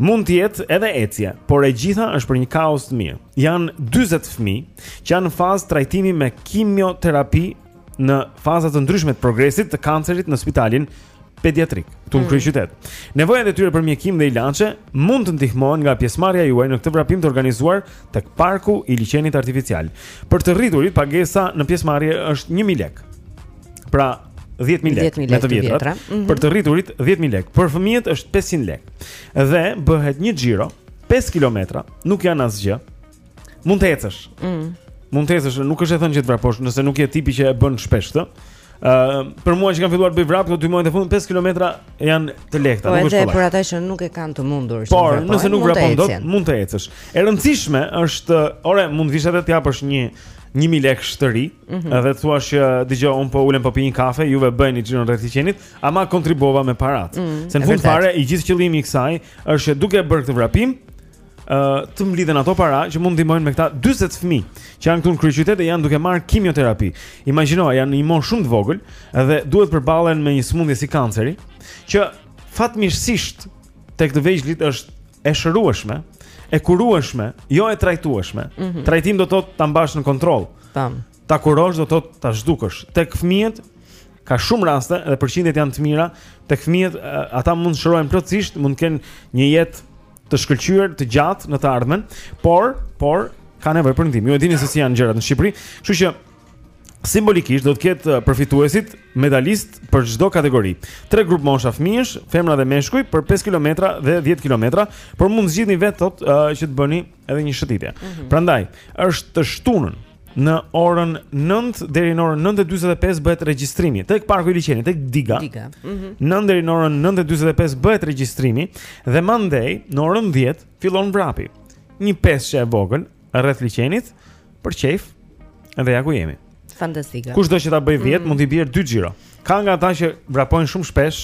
Speaker 3: Mund të jetë edhe ecje, por e gjitha është për një kauzë të mirë. Janë 40 fëmijë që janë në fazë trajtimi me kimioterapi në faza të ndryshme të progresit të kancerit në spitalin pediatrik këtu në
Speaker 4: mm.
Speaker 3: kryeqytet. Nevojat e tyre për mjekim dhe ilaçe mund të ndihmohen nga pjesëmarrja juaj në këtë vrapim të organizuar tek Parku i Liqenit Artificial. Për të rriturit pagesa në pjesëmarrje është 1000 lekë. Pra 10000 lekë me të
Speaker 4: vjetra. Mm -hmm.
Speaker 3: Për të rriturit 10000 lekë, për fëmijët është 500 lekë. Dhe bëhet një xhiro 5 kilometra, nuk janë asgjë. Mund të ecësh.
Speaker 4: Mm.
Speaker 3: Mund të ecësh, nuk është e thënë që të vraposh, nëse nuk je tipi që e bën shpesh këtë. Ë, uh, për mua që kam filluar të bëj vrap, këto dy muajt e fundit 5 kilometra janë të lehta,
Speaker 4: po
Speaker 3: nuk është kollaj.
Speaker 4: Po edhe për ata që nuk e kanë të mundur që
Speaker 3: Por,
Speaker 4: vrapojnë,
Speaker 3: nëse nuk vrapon dot, mund të ecësh. E rëndësishme është, ore, mund vish e të japësh një 1000 lekë të
Speaker 4: rinj,
Speaker 3: mm -hmm. edhe thua që dëgjo unë po ulem po pi një kafe, juve bëni xhiron rreth liqenit, ama kontribuova me paratë.
Speaker 4: Mm -hmm.
Speaker 3: Se në fund fare i gjithë qëllimi i kësaj është që duke bërë këtë vrapim, uh, të mblidhen ato para që mund të ndihmojnë me këta 40 fëmijë që janë këtu në kryeqytet dhe janë duke marrë kimioterapi. Imagjino, janë në një moshë shumë të vogël dhe duhet përballen me një sëmundje si kanceri, që fatmirësisht tek të vegjlit është e shërueshme, e kurueshme, jo e trajtueshme.
Speaker 4: Mm -hmm.
Speaker 3: Trajtim do të thotë ta mbash në kontroll.
Speaker 4: Tam.
Speaker 3: Ta kurosh do të thotë ta zhdukësh. Tek fëmijët ka shumë raste dhe përqindjet janë të mira, tek fëmijët ata mund të shërohen plotësisht, mund të kenë një jetë të shkëlqyer, të gjatë në të ardhmen, por, por ka nevojë për ndihmë. Ju e dini se si janë gjërat në Shqipëri, kështu që simbolikisht do të ketë uh, përfituesit medalistë për çdo kategori. Tre grupmosha fëmijësh, femra dhe meshkuj për 5 kilometra dhe 10 kilometra, por mund të zgjidhni vetë thotë uh, që të bëni Edhe një shëtitje.
Speaker 4: Mm -hmm.
Speaker 3: Prandaj, është të shtunën në orën 9 deri në orën 9:45 bëhet regjistrimi tek parku i liqenit, tek Diga.
Speaker 4: Diga. Mm -hmm.
Speaker 3: 9 deri në orën 9:45 bëhet regjistrimi dhe mandej në orën 10 fillon vrapi. Një peshe e vogël rreth liqenit Për qejf, edhe ja ku jemi.
Speaker 4: Fantastike.
Speaker 3: Kushdo që ta bëjë 10,
Speaker 4: mm -hmm.
Speaker 3: mund t'i bjerë 2 xhiro. Ka nga ata që vrapojnë shumë shpesh,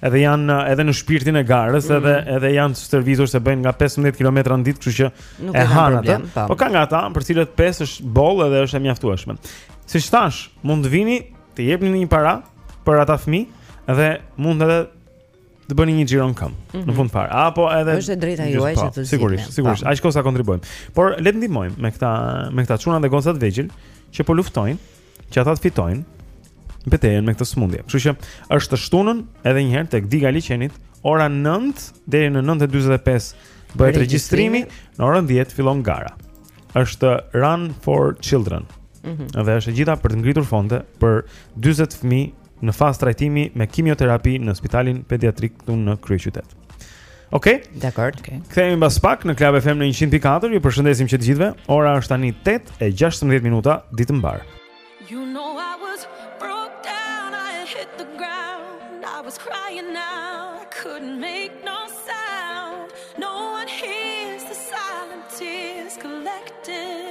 Speaker 3: edhe janë edhe në shpirtin e garës,
Speaker 4: mm -hmm.
Speaker 3: edhe mhm. edhe janë stërvitur se bëjnë nga 15 kilometra në ditë, kështu që
Speaker 4: Nuk
Speaker 3: e hanë atë.
Speaker 4: Po.
Speaker 3: po ka nga ata, për të cilët 5 është boll edhe është e mjaftueshme. Siç thashë, mund të vini, të jepni një para për ata fëmijë dhe mund edhe të bëni një xhiro në këmbë
Speaker 4: mm -hmm.
Speaker 3: në fund fare. Apo edhe
Speaker 4: Është e drejta juaj që të zgjidhni.
Speaker 3: Sigurisht,
Speaker 4: sigurisht.
Speaker 3: Aq kohë sa kontribuojmë. Por le të ndihmojmë me këta me këta çuna dhe goca të vegjël që po luftojnë, që ata të fitojnë betejën me këtë sëmundje. Kështu që është të shtunën edhe një herë tek Diga e Liqenit, ora 9 deri në 9:45 bëhet regjistrimi, në orën 10 fillon gara. Është Run for Children.
Speaker 4: Mm -hmm.
Speaker 3: Dhe është e gjitha për të ngritur fonde për 40 fëmijë në fazë trajtimi me kimioterapi në spitalin pediatrik këtu në kryeqytet. Okej?
Speaker 4: Okay?
Speaker 5: Dakord. Okay.
Speaker 3: Kthehemi mbas pak në Club FM në 104. Ju përshëndesim që të gjithëve. Ora është tani 8:16 minuta ditë e mbarë.
Speaker 11: You know I was broke down, I hit the ground. I was crying out, I couldn't make no sound. No one hears the silent tears collecting.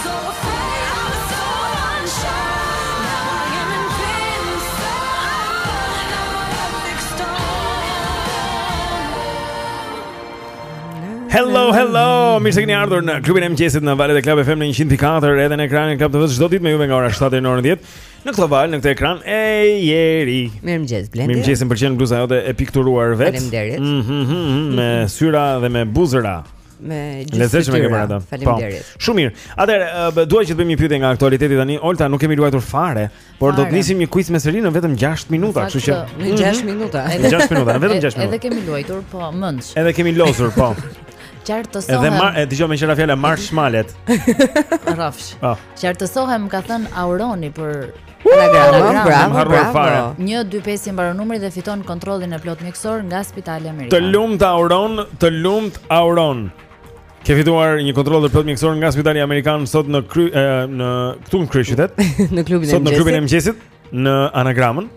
Speaker 3: Hello, hello. Mirë se keni ardhur në klubin e mëngjesit në valët e Club FM në 104 edhe në ekranin e Club TV-së çdo ditë me juve nga ora 7 deri në orën 10. Në këtë valë, në këtë ekran, e tjerë.
Speaker 4: Mirë mëngjes, Blendi.
Speaker 3: Mirëmëngjes, më pëlqen bluza jote e pikturuar vetë.
Speaker 4: Faleminderit.
Speaker 3: Mm -hmm, mm -hmm, me syra dhe me buzëra.
Speaker 4: Me gjithë fytyrë.
Speaker 3: Lezesh me
Speaker 4: Faleminderit.
Speaker 3: Po. Shumë mirë. Atëherë dua që të bëjmë një pyetje nga aktualiteti tani. Olta, nuk kemi luajtur fare, por do të nisim një quiz me zërin në vetëm 6 minuta, kështu që
Speaker 4: në 6 mhm. minuta.
Speaker 3: Në 6 minuta, në vetëm 6 minuta.
Speaker 5: Edhe kemi luajtur, po mend.
Speaker 3: Edhe kemi lozur, po.
Speaker 5: Qartësohem.
Speaker 3: Edhe ma, e dëgjoj me qejf fjalën rrafsh malet.
Speaker 5: Rrafsh.
Speaker 3: Po.
Speaker 5: Qartësohem, ka thënë Auroni për
Speaker 4: Anagrama, bravo, bravo.
Speaker 5: 125 i mbaron numri dhe fiton kontrollin e plotë mjekësor nga Spitali Amerikan.
Speaker 3: Të lumtë Auron, të lumtë Auron. Ke fituar një kontroll të plotë mjekësor nga Spitali Amerikan sot në kry, e, në këtu në kryeqytet.
Speaker 4: në klubin e mëngjesit.
Speaker 3: Sot në klubin e
Speaker 4: mëngjesit
Speaker 3: në anagramën.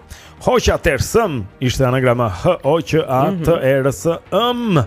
Speaker 3: Hoqa Tersëm ishte anagrama H O Q A T E R S Ë M.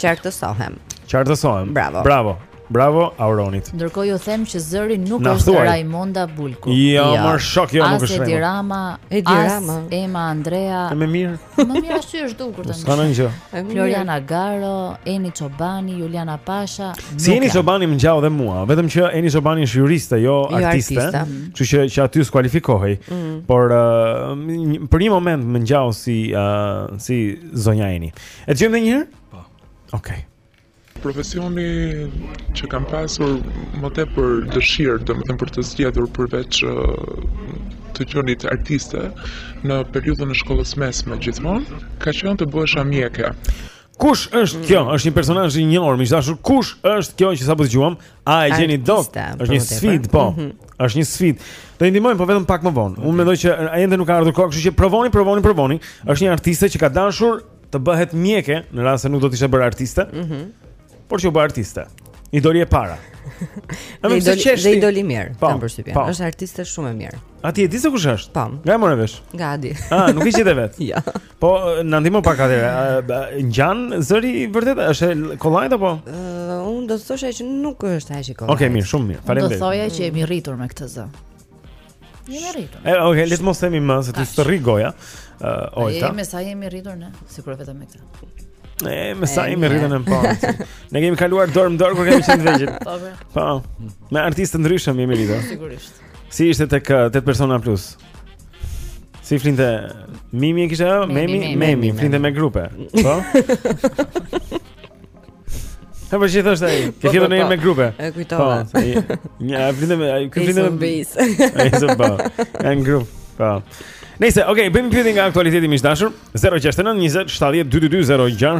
Speaker 4: Qartësohem.
Speaker 3: Qartësohem.
Speaker 4: Bravo.
Speaker 3: Bravo. Bravo Auronit.
Speaker 5: Ndërkohë ju them që zëri nuk
Speaker 3: Na
Speaker 5: është
Speaker 3: thuaj.
Speaker 5: Raimonda Bulku.
Speaker 3: Jo, Ja. më shoq, jo nuk
Speaker 5: As
Speaker 3: është
Speaker 5: Edi
Speaker 3: Rema.
Speaker 5: Rama,
Speaker 4: Edi
Speaker 5: as
Speaker 4: Rama.
Speaker 5: Ema Andrea.
Speaker 3: E me mirë.
Speaker 5: Më mirë ashtu më është dukur tani.
Speaker 3: S'ka ndonjë gjë.
Speaker 4: E mirë.
Speaker 5: Floriana Garo, Eni Çobani, Juliana Pasha.
Speaker 3: Si
Speaker 5: nuk Eni janë.
Speaker 3: Çobani më ngjau dhe mua, vetëm që Eni Çobani është juriste, jo
Speaker 4: Jo
Speaker 3: artiste.
Speaker 4: artiste. Mm.
Speaker 3: Kështu që që aty skualifikohej. Por uh, një- për një moment më ngjau si uh, si zonja Eni. E dëgjojmë edhe një herë? Po. Okej.
Speaker 10: Profesioni që kam pasur më tepër dëshirë, domethënë për të zgjedhur përveç të qenit artiste në periudhën e shkollës së mesme gjithmonë, ka qenë të bëhesha mjeke.
Speaker 3: Kush është kjo? Është një personazh i njohur, më thashë, kush është kjo që sapo dëgjuam? A e gjeni dot? Është një sfidë, po.
Speaker 4: Mhm.
Speaker 3: Është një sfidë. Do i ndihmojmë po vetëm pak më vonë. Unë mendoj që ende nuk ka ardhur koha, kështu që provoni, provoni, provoni. Është një artiste që ka dashur të bëhet mjeke, në rast se nuk do të ishte bërë artiste.
Speaker 4: Mhm.
Speaker 3: Mm por që u bë artiste. I doli e para.
Speaker 4: Dhe i
Speaker 3: doli,
Speaker 4: dhe i doli mirë,
Speaker 3: po,
Speaker 4: kam përshtypjen.
Speaker 3: Po.
Speaker 4: Është artiste shumë e mirë.
Speaker 3: A ti e di se kush është?
Speaker 4: Po.
Speaker 3: Nga e more vesh?
Speaker 4: Nga Adi.
Speaker 3: Ah, nuk e gjete vetë.
Speaker 4: ja.
Speaker 3: Po, na ndihmo pak atë. Ngjan zëri vërtet është e kollajtë apo?
Speaker 4: Ëh, uh, unë do të thosha që nuk është aq e kollajtë.
Speaker 3: Okej, okay, mirë, shumë mirë. Faleminderit.
Speaker 5: Do thoja që jemi rritur me këtë zë. Jemi rritur.
Speaker 3: E, okay, le të mos themi më se ty s'të rri goja. Ë, uh, Olta.
Speaker 5: Jemi sa jemi rritur ne, sikur vetëm me këtë.
Speaker 3: E, me sa jemi rritur ne, po. Ne kemi kaluar dorë më dorë kur kemi qenë të vegjël.
Speaker 5: Po, po.
Speaker 3: Po. Me artistë të ndryshëm jemi rritur.
Speaker 5: Sigurisht.
Speaker 3: Si ishte tek 8 eh, persona plus? Si flinte Mimi e
Speaker 5: kisha,
Speaker 3: Mimi,
Speaker 4: Mimi,
Speaker 3: flinte me grupe, po? Apo si thosh ai?
Speaker 4: Ti
Speaker 3: ke
Speaker 4: vënë
Speaker 3: me grupe.
Speaker 4: E kujtova.
Speaker 3: Po, një avion me ai, ky
Speaker 4: vjen me.
Speaker 3: Ai zë pa. Ën grup. Po. Nëse, okay, bëjmë pyetje nga aktualiteti më i dashur. 069 20 70 222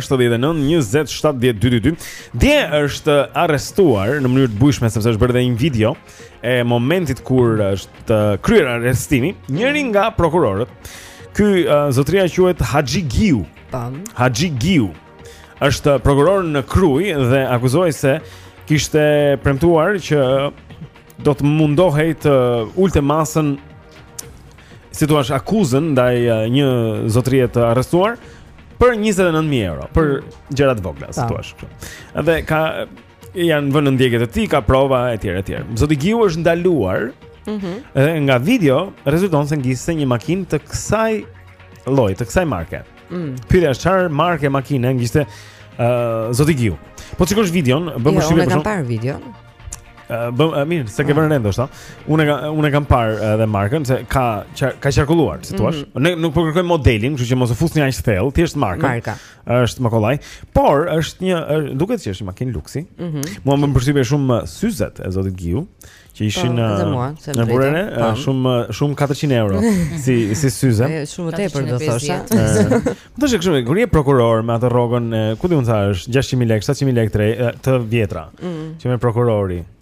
Speaker 3: 069 20 70 222. Dhe është arrestuar në mënyrë të bujshme sepse është bërë dhe një video e momentit kur është kryer arrestimi, njëri nga prokurorët. Ky uh, zotëria quhet Haxhi Giu.
Speaker 4: Tan.
Speaker 3: Haxhi Giu. është prokuror në Krujë dhe akuzohet se kishte premtuar që do të mundohej të ulte masën, si i thonë, akuzën ndaj një zotërie të arrestuar për 29000 euro për mm. gjëra të vogla si thua kështu. Edhe ka janë vënë në ndjekje të tij, ka prova etj etj. Zoti Giu është ndaluar.
Speaker 4: Mhm.
Speaker 3: Mm dhe nga video rezulton se ngiste një makinë të kësaj lloji, të kësaj marke.
Speaker 4: Mm.
Speaker 3: Pyetja është çfarë marke makine ngiste ë uh, Zoti Giu. Po shikosh videon, bëmë
Speaker 4: jo, shifë
Speaker 3: për shkak.
Speaker 4: Jo, kam parë videon.
Speaker 3: Ë uh, bëm uh, mirë, s'e ke ah. vënë re është, ha. Unë ka unë kam parë edhe markën se ka qa, ka qarkulluar, si thua.
Speaker 4: Mm -hmm.
Speaker 3: Ne nuk po kërkojmë modelin, kështu që mos e fusni aq thellë, thjesht markën.
Speaker 4: Marka.
Speaker 3: Është më kollaj, por është një duket që është një makinë luksi.
Speaker 4: Mm -hmm.
Speaker 3: Mua më bënë përshtypje shumë syzet e zotit Giu, që ishin
Speaker 4: po,
Speaker 3: në
Speaker 4: në
Speaker 3: burrë,
Speaker 4: po.
Speaker 3: shumë shumë 400 euro si si syze.
Speaker 4: Është shumë tepër do thosha.
Speaker 3: Mund të shkoj kështu, kur je prokuror me atë rrogën, ku di unë sa është 600.000 lekë, 700.000 lekë të vjetra.
Speaker 4: Mm.
Speaker 3: Që me prokurori.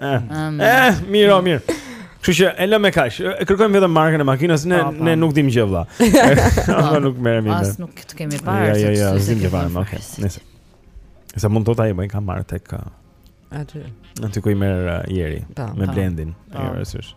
Speaker 3: Eh,
Speaker 5: um,
Speaker 3: eh mirë, mirë. Kështu që e lëmë kaq. E kërkojmë vetëm markën e makinës, ne pa,
Speaker 5: po, pa. Po.
Speaker 3: ne nuk dimë gjë vëlla. Ato nuk merrem mirë.
Speaker 5: As nuk të kemi parë.
Speaker 3: Ja, ja, ja, s'e
Speaker 5: kemi
Speaker 3: parë, okay. Nëse. Sa mund të thotë ai, më ka marrë tek uh,
Speaker 4: aty.
Speaker 3: Aty ku i merr uh,
Speaker 4: ieri
Speaker 3: me
Speaker 5: po.
Speaker 3: Blendin, e rësisht.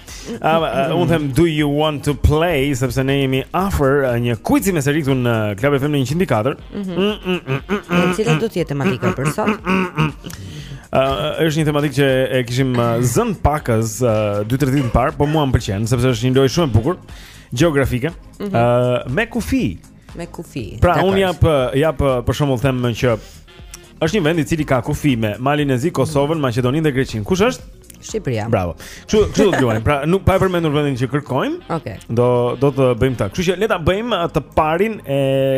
Speaker 3: Ah, uh, unë them do you want to play sepse ne jemi afër uh, një kuizi me seri këtu në Club FM 104.
Speaker 4: Mhm.
Speaker 3: Mm, mm, mm, mm, mm,
Speaker 4: Cila do të jetë tematika për sot?
Speaker 3: Uh, është një tematikë që e kishim uh, zënë pakëz 2-3 uh, ditë më parë, por mua më pëlqen sepse është një lojë shumë e bukur gjeografike.
Speaker 4: Mm -hmm.
Speaker 3: uh, me kufi.
Speaker 4: Me kufi.
Speaker 3: Pra unë jap jap për shembull them që është një vend i cili ka kufi me Malin e Zi, Kosovën, Maqedoninë dhe Greqinë. Kush është?
Speaker 4: Shqipëria.
Speaker 3: Bravo. Kështu kështu do të luajmë. Pra nuk pa e përmendur vendin që kërkojmë.
Speaker 4: Okej. Okay.
Speaker 3: Do do të bëjmë ta. Kështu që le ta bëjmë të parin e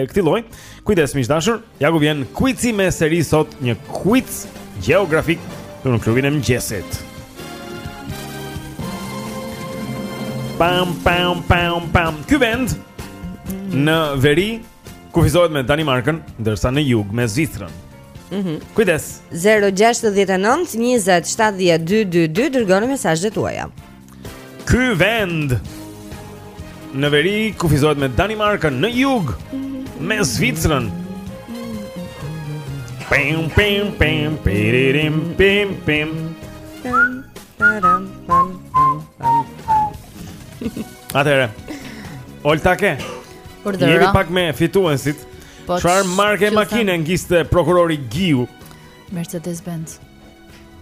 Speaker 3: këtij lloji. Kujdes miq të dashur. Ja ku vjen kuici me seri sot një kuic gjeografik në klubin e mëngjesit. Pam, pam, pam, pam. Ky vend në veri kufizohet me Danimarkën, ndërsa në jug me Zvicrën.
Speaker 4: Mm -hmm.
Speaker 3: Kujdes.
Speaker 4: 069 20 70 222 dërgoni mesazhet tuaja.
Speaker 3: Ky vend në veri kufizohet me Danimarkën, në jug me Zvicrën. Pim pim pim piririm pim pim. Atëhere. Olta ke.
Speaker 5: Por dëra.
Speaker 3: Jemi pak me fituesit.
Speaker 5: Po,
Speaker 3: Çfarë marke makine ngiste prokurori Giu?
Speaker 5: Mercedes Benz.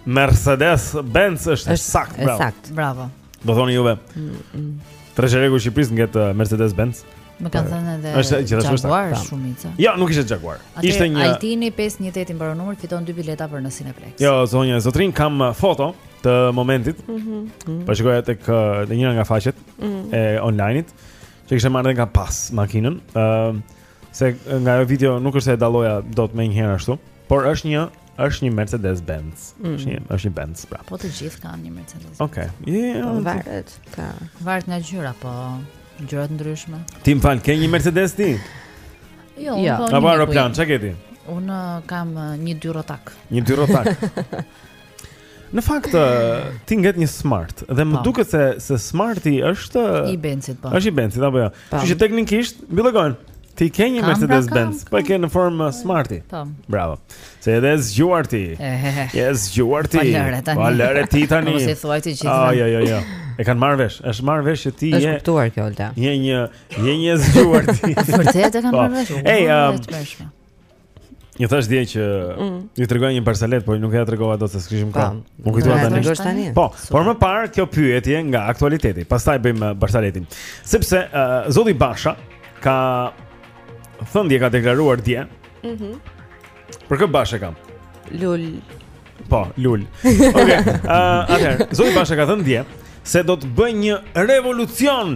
Speaker 3: Mercedes Benz është është saktë, bravo.
Speaker 4: Është saktë.
Speaker 5: Bravo.
Speaker 3: Do thoni juve. Treçereku i Shqipërisë nget uh, Mercedes Benz.
Speaker 5: Më kanë thënë edhe
Speaker 3: Është gjithashtu është
Speaker 5: Jaguar
Speaker 3: saktë.
Speaker 5: shumica.
Speaker 3: Jo, nuk ishte Jaguar. Atëherë,
Speaker 5: Ishte
Speaker 3: një
Speaker 5: Altini 518 i mbaron numri fiton dy bileta për në Cineplex.
Speaker 3: Jo, zonja e zotërinj kam uh, foto të momentit.
Speaker 5: Mhm.
Speaker 3: Po shikoja tek uh, në njëra nga faqet e online-it që kishte marrë dhe nga pas makinën. Ëm Se nga ajo video nuk është se e dalloja dot menjëherë ashtu, por është një është një Mercedes Benz.
Speaker 5: Mm.
Speaker 3: Është një është një Benz pra.
Speaker 5: Po të gjithë kanë një Mercedes. Benz.
Speaker 3: Okej. Okay. Yeah, jo,
Speaker 4: po varet. Ka
Speaker 5: varet nga gjëra, po gjëra të ndryshme.
Speaker 3: Ti më fal, ke një Mercedes ti?
Speaker 5: Jo,
Speaker 4: jo.
Speaker 5: Po,
Speaker 3: aeroplan, çka ke ti?
Speaker 5: Unë kam një dyrrotak.
Speaker 3: Një dyrrotak. Në fakt ti nget një smart dhe më
Speaker 5: po.
Speaker 3: duket se se smarti është
Speaker 5: i Benzit po.
Speaker 3: Është i Benzit apo jo? Ja.
Speaker 5: Po.
Speaker 3: Kështu që teknikisht mbylle gojën. Ti ke një Mercedes
Speaker 5: pra,
Speaker 3: Benz, po e ke në formë uh, smarti.
Speaker 5: Po.
Speaker 3: Bravo. Se edhe e zgjuar ti. Je e zgjuar ti.
Speaker 5: Po lëre
Speaker 3: ti tani.
Speaker 5: Mos i thuaj të gjithë.
Speaker 3: Jo, jo, jo, jo. E kanë marrë vesh. Është marrë vesh që ti je.
Speaker 4: Është kuptuar kjo Olta.
Speaker 3: Je një, je një zgjuar ti.
Speaker 5: Vërtet e kanë
Speaker 3: po.
Speaker 5: marrë vesh.
Speaker 3: Ej, um, Ju thashë dje që
Speaker 4: mm.
Speaker 3: ju tregoj një barsaletë, por nuk jua tregova dot se s'kishim
Speaker 4: po,
Speaker 3: kohë. M'u
Speaker 4: kujtua
Speaker 3: tani.
Speaker 4: Do tani.
Speaker 3: Po, por më parë kjo pyetje nga aktualiteti. Pastaj bëjmë uh, barsaletën. Sepse uh, Zoti Basha ka thënë dje ka deklaruar dje.
Speaker 4: Mhm.
Speaker 3: Mm për kë Bashë e ke?
Speaker 4: Lul.
Speaker 3: Po, lul. Okej. Okay. Uh, Atëherë, Zoti Basha ka thënë dje se do të bëjë një revolucion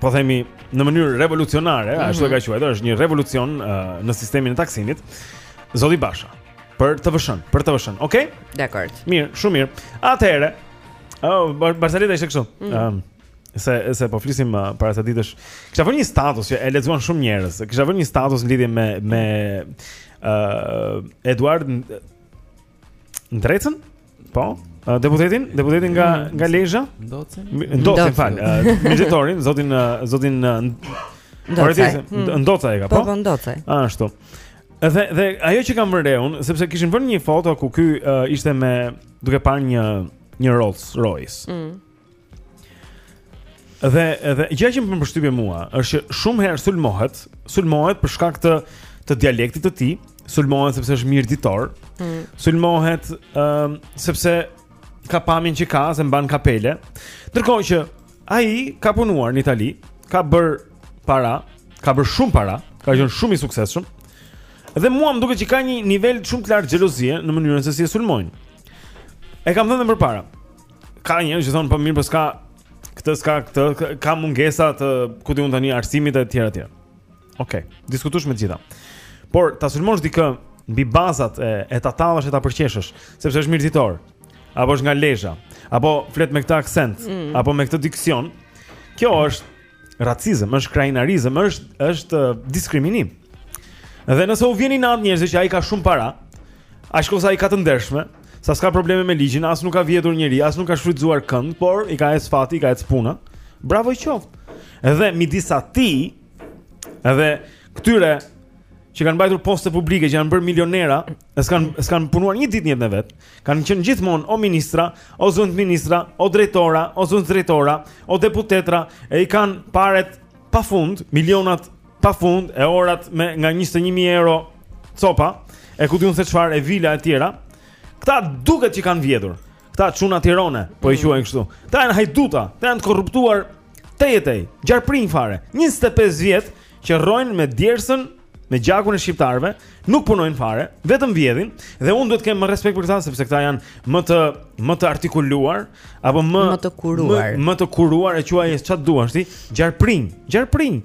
Speaker 3: po themi në mënyrë revolucionare, mm -hmm. ashtu e ka mhm. quajtur, është një revolucion uh, në sistemin e taksimit. Zoti Basha, për TVSH-në, për TVSH-në. Okej?
Speaker 4: Okay? Dakord.
Speaker 3: Mirë, shumë mirë. Atëherë, oh, bar barsaleta ishte kështu.
Speaker 4: Mm
Speaker 3: -hmm. um, se se po flisim uh, para ca ditësh. Kisha vënë një status që e lexuan shumë njerëz. Kisha vënë një status në lidhje me me uh, Eduard Ndrecën? Po, deputetin, deputetin nga
Speaker 6: mm.
Speaker 3: nga Lezha?
Speaker 6: Ndocën.
Speaker 3: Ndocën, fal. Mjetorin, zotin zotin
Speaker 4: Ndocaj.
Speaker 3: Ndocaj e ka,
Speaker 4: po?
Speaker 3: Po,
Speaker 4: po Ndocaj.
Speaker 3: Ashtu. Dhe dhe ajo që kam vënë unë, sepse kishin vënë një foto ku ky uh, ishte me duke parë një një Rolls Royce.
Speaker 4: Mm.
Speaker 3: Dhe dhe gjë që më bën përshtypje mua është që shumë herë sulmohet, sulmohet për shkak të të dialektit të tij, sulmohet sepse është mirditor.
Speaker 4: Mm.
Speaker 3: Sulmohet ë uh, sepse ka pamjen që ka, se mban kapele. Ndërkohë që ai ka punuar në Itali, ka bër para, ka bër shumë para, ka qenë shumë i suksesshëm. Dhe mua më duket që ka një nivel shumë të lartë xhelozie në mënyrën se si e sulmojnë. E kam thënë më parë. ka njerëz që thonë po mirë, po s'ka këtë s'ka këtë, ka mungesa të ku di un tani arsimit e tjera tjera. Okej, okay, diskutoji me të gjitha. Por ta sulmosh dikë mbi bazat e e tatavash e ta përqeshësh, sepse është mirditor. Apo është nga Lezha, apo flet me këtë aksent,
Speaker 4: mm.
Speaker 3: apo me këtë diksion. Kjo është racizëm, është krahinarizëm, është është uh, diskriminim. Dhe nëse u vjen inat njerëzve që ai ka shumë para, aq kohë sa ai i ka të ndershme, se s'ka probleme me ligjin, as nuk ka vjedhur njeri, as nuk ka shfrytzuar kënd, por i ka ec fati, i ka ec puna. Bravo i qoftë. Dhe midis atij edhe këtyre që kanë mbajtur poste publike, që janë bërë milionera, E s'kan e s'kan punuar një ditë në jetën e vet. Kan qenë gjithmonë o ministra, o zëvendës ministra, o drejtora, o zëvendës drejtora, o deputetra, e i kanë paret pa fund, milionat pa fund, e orat me nga 21000 euro copa, e ku di un se çfarë e vila e tjera. Këta duket që kanë vjedhur. Këta çuna Tirone, po i quaj kështu. Këta janë hajduta, këta janë të korruptuar tej e tej, gjarprinj fare. 25 vjet që rrojnë me djersën me gjakun e shqiptarëve, nuk punojnë fare, vetëm vjedhin dhe unë duhet të kem më respekt për këta sepse këta janë më të më të artikuluar apo më
Speaker 4: më të kuruar.
Speaker 3: Më, më të kuruar quaje çfar duash ti, gjarprinj, gjarprinj.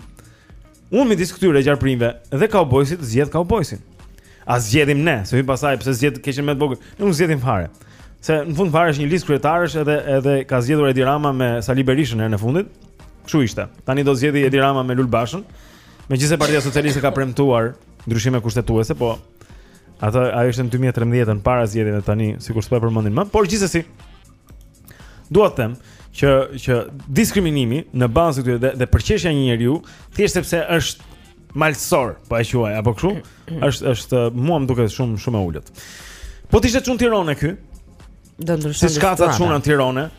Speaker 3: Unë midis këtyre gjarprinve dhe kaubojsit zgjedh kaubojsin. A zgjedhim ne, se hy pasaj pse zgjedh të keqen më të vogël. Ne nuk zgjedhim fare. Se në fund fare është një listë kryetarësh edhe e ka zgjedhur Edi Rama me Sali Berishën herën e fundit. Kështu ishte. Tani do zgjedhë Edi Rama me Lul Bashën. Bashën. Megjithëse Partia Socialiste ka premtuar ndryshime kushtetuese, po ato ajo ishte në 2013-ën para zgjedhjeve tani, sikur s'po e përmendin më, por gjithsesi dua të them që që diskriminimi në bazë të këtyre dhe, dhe përqeshja e një njeriu thjesht sepse është malsor, po e quaj apo kështu, është është mua më duket shumë shumë e ulët. Po të ishte çun Tirone ky?
Speaker 4: Do ndryshonte.
Speaker 3: Se ka
Speaker 4: ca
Speaker 3: çuna Tirone?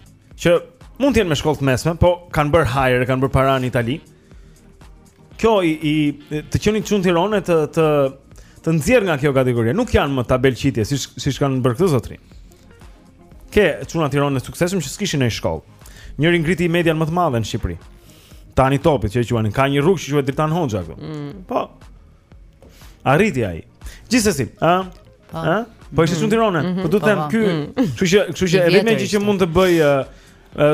Speaker 3: që mund të jenë me shkollë të mesme, po kanë bërë hajër, kanë bërë para në Itali. Kjo i, i të qenë çun Tirone të të të nxjerr nga kjo kategori. Nuk janë më tabelqitje siç siç kanë bërë këtë zotri. Ke çuna Tirone të suksesshëm që s'kishin një shkollë. Njëri ngriti median më të madhe në Shqipëri. Tani i Topit që e quanin, ka një rrugë që quhet Dritan Hoxha këtu.
Speaker 4: Mm.
Speaker 3: Po, Arriti ai. Gjithsesi, ë,
Speaker 5: po.
Speaker 3: ë, po ishte shumë mm. tirone. Mhm. Po do të them
Speaker 5: po, po.
Speaker 3: ky,
Speaker 5: mm.
Speaker 3: kështu që, kështu që e vetmja gjë që mund të bëjë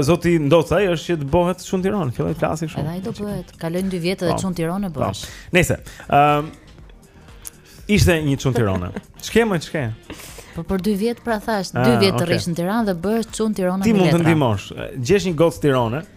Speaker 3: zoti Ndocaj është që të bëhet çun Tirone, filloi të flasë shumë.
Speaker 5: Edhe ai do bëhet. Kalojnë 2 vjet dhe çun
Speaker 3: Tirone
Speaker 5: bëhesh.
Speaker 3: Nëse, ë, ishte një çun Tirone. Ç'ke mo ç'ke?
Speaker 5: Po për 2 vjet pra thashë, 2
Speaker 3: ah,
Speaker 5: vjet të rrish në Tiranë dhe bëhesh çun Tirone.
Speaker 3: Ti mund të ndihmosh. Gjesh një gocë Tirone. Ëh.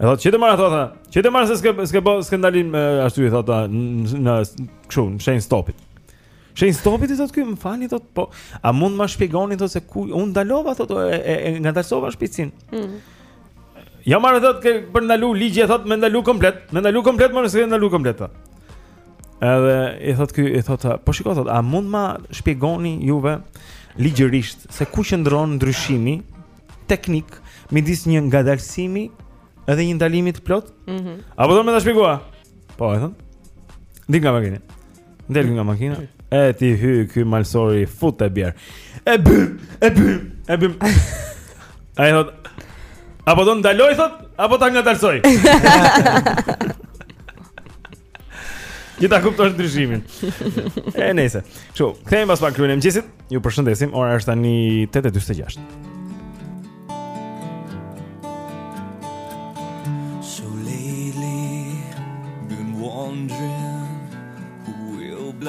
Speaker 3: E
Speaker 5: thotë,
Speaker 3: qëtë marë, thotë,
Speaker 5: qëtë
Speaker 3: marë se s'ke, s'ke bo, s'ke ndalim, ashtu i thotë, në, kshu, në shenjë stopit. Shenjë stopit, i thotë, ky, më falni, thotë, po, a mund ma shpjegoni, thotë, se ku, unë ndalova, thotë, e, e, e ngadalsova shpejtsinë. Mm. Jo more, thotë, ke për ndalu, ligji, thotë, me ndalu komplet, me ndalu komplet, më nëse ke ndalu komplet, thotë. Edhe, i thotë, ky, i thotë, po shiko, thotë, a mund ma shpjegoni juve, ligjërisht, se ku qëndron ndryshimi, teknik midis një ngadalësimi edhe një ndalimi të plotë?
Speaker 7: Mhm.
Speaker 3: Mm A po do me ta shpjegoj? Po, i thotë. Dil nga makina. Del nga makina. E t'i hy ky malsori fut e bjerë. E bym, e bym, e bym. Ai thot. A po do ndaloj thot, apo ta ngadalsoj. Që ta kuptosh ndryshimin. E nejse. Kshu, kthehemi pas pak me kryen e mëngjesit. Ju përshëndesim. Ora është tani 8:46.
Speaker 12: So lately been wondering who will
Speaker 7: be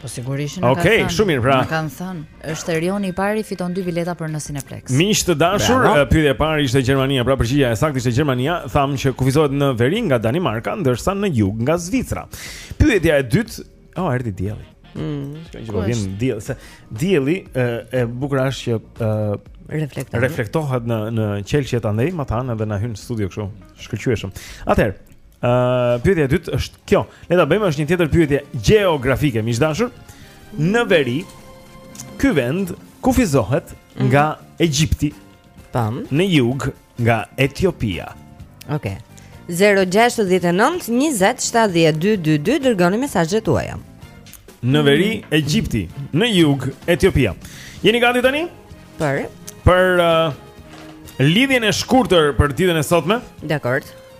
Speaker 3: Po
Speaker 5: sigurisht na
Speaker 3: okay,
Speaker 5: kanë. Okej,
Speaker 3: shumë mirë pra.
Speaker 5: Na kanë thënë, është Erioni i pari fiton dy bileta për në Cineplex.
Speaker 3: Miq të dashur, pyetja e parë ishte Gjermania, pra përgjigja e saktë ishte Gjermania, thamë që kufizohet në veri nga Danimarka, ndërsa në jug nga Zvicra. Pyetja e dytë, oh, erdhi dielli.
Speaker 4: Mm,
Speaker 3: që po vjen dielli, se dielli e, e bukur është që
Speaker 4: reflektohet.
Speaker 3: Reflektohet në në qelqet andej, matanë edhe na hyn në studio kështu, shkëlqyeshëm. Atëherë, Uh, pyetja e dytë është kjo. Le ta bëjmë është një tjetër pyetje gjeografike, miq të dashur. Në veri, ky vend kufizohet mhm. nga mm -hmm. Egjipti.
Speaker 4: Tam.
Speaker 3: Në jug nga Etiopia.
Speaker 4: Okej. Okay. 069 20 70 222 dërgoni mesazhet tuaja.
Speaker 3: Në veri mhm. Egjipti, në jug Etiopia. Jeni gati tani?
Speaker 4: Për
Speaker 3: për uh, lidhjen e shkurtër për ditën e sotme? Dakord.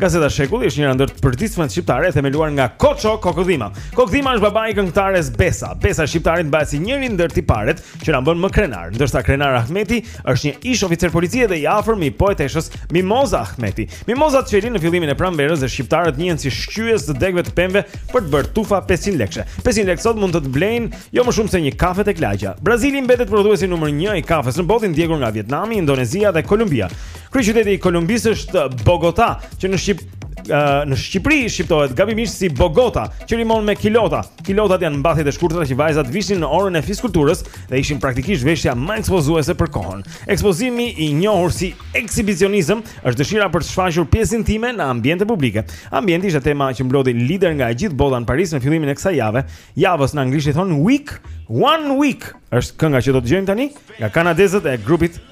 Speaker 3: Gazeta Shekulli është njëra ndër të përditshmet shqiptare e themeluar nga Koço Kokëdhima. Kokëdhima është babai i këngëtares Besa. Besa e shqiptarit mbahet si njëri ndër tiparet që na bën më krenarë, ndërsa Krenar Ahmeti është një ish oficer policie dhe i afërm i poeteshës Mimoza Ahmeti. Mimozat çelin në fillimin e pranverës dhe shqiptarët njihen si shqyes të degëve të pemëve për të bërë tufa 500 lekëshe. 500 lekë sot mund të të blejnë jo më shumë se një kafe tek lagja. Brazili mbetet prodhuesi numër 1 i kafes në botë, ndjekur nga Vietnami, Indonezia dhe Kolumbia. Kryeqyteti i Kolumbisë është Bogota, që në shqip në Shqipëri shqiptohet gabimisht si Bogota, që rimon me kilota. Kilotat janë mbathjet e shkurtra që vajzat vishin në orën e fiskulturës dhe ishin praktikisht veshja më ekspozuese për kohën. Ekspozimi i njohur si ekzibicionizëm është dëshira për të shfaqur pjesë intime në ambiente publike. Ambienti ishte tema që mblodhi liderë nga e gjithë bota në Paris në fillimin e kësaj jave. Javës në anglisht i thonë week, one week. Është kënga që do të dëgjojmë tani nga kanadezët e grupit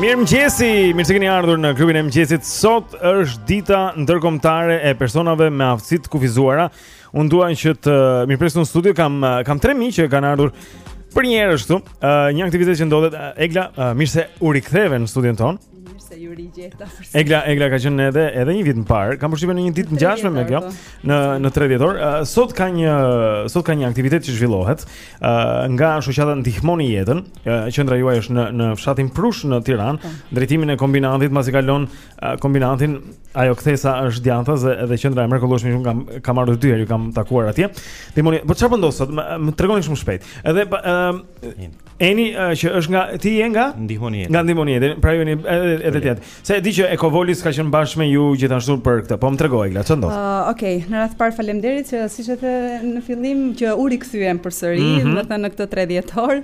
Speaker 2: Mirëmëngjesi,
Speaker 3: mirë se keni ardhur në klubin e mëngjesit Sot është dita ndërkombëtare e personave me aftësi të kufizuara Unë dua që të mirëpres në studio, kam, kam tre miq që kanë ardhur për një, është uh, Një aktivitet që ndodhet, uh, Egla, uh, mirë se u riktheve në studion tonë
Speaker 13: Mirë se ju rigjeta.
Speaker 3: Egla, Egla ka qenë edhe edhe një vit më parë. Kam përshtypjen në një ditë ngjashme me kjo
Speaker 13: po.
Speaker 3: në në 3 dhjetor. Uh, sot ka një sot ka një aktivitet që zhvillohet uh, nga shoqata Ndihmoni jetën. Uh, qendra juaj është në në fshatin Prush në Tiranë, po. Në drejtimin e kombinatit pasi kalon uh, kombinatin. Ajo kthesa është djathtas dhe edhe qendra e mrekullueshme që kam kam marrë dy herë, kam takuar atje. Ndihmoni, po çfarë po ndodh sot? Më tregoni shumë shpejt. Edhe uh, Eni që është nga ti je nga
Speaker 14: ndihmoni
Speaker 3: Nga ndihmoni edhe pra jeni edhe edhe ti atë. Se e dija që Ekovolis ka qenë bashkë me ju gjithashtu për këtë. Po më trego Egla, ç'ndodh?
Speaker 13: Ëh, uh, okay, në radhë parë faleminderit që siç e the në fillim që u rikthyem përsëri, mm -hmm. domethënë në këtë 3 dhjetor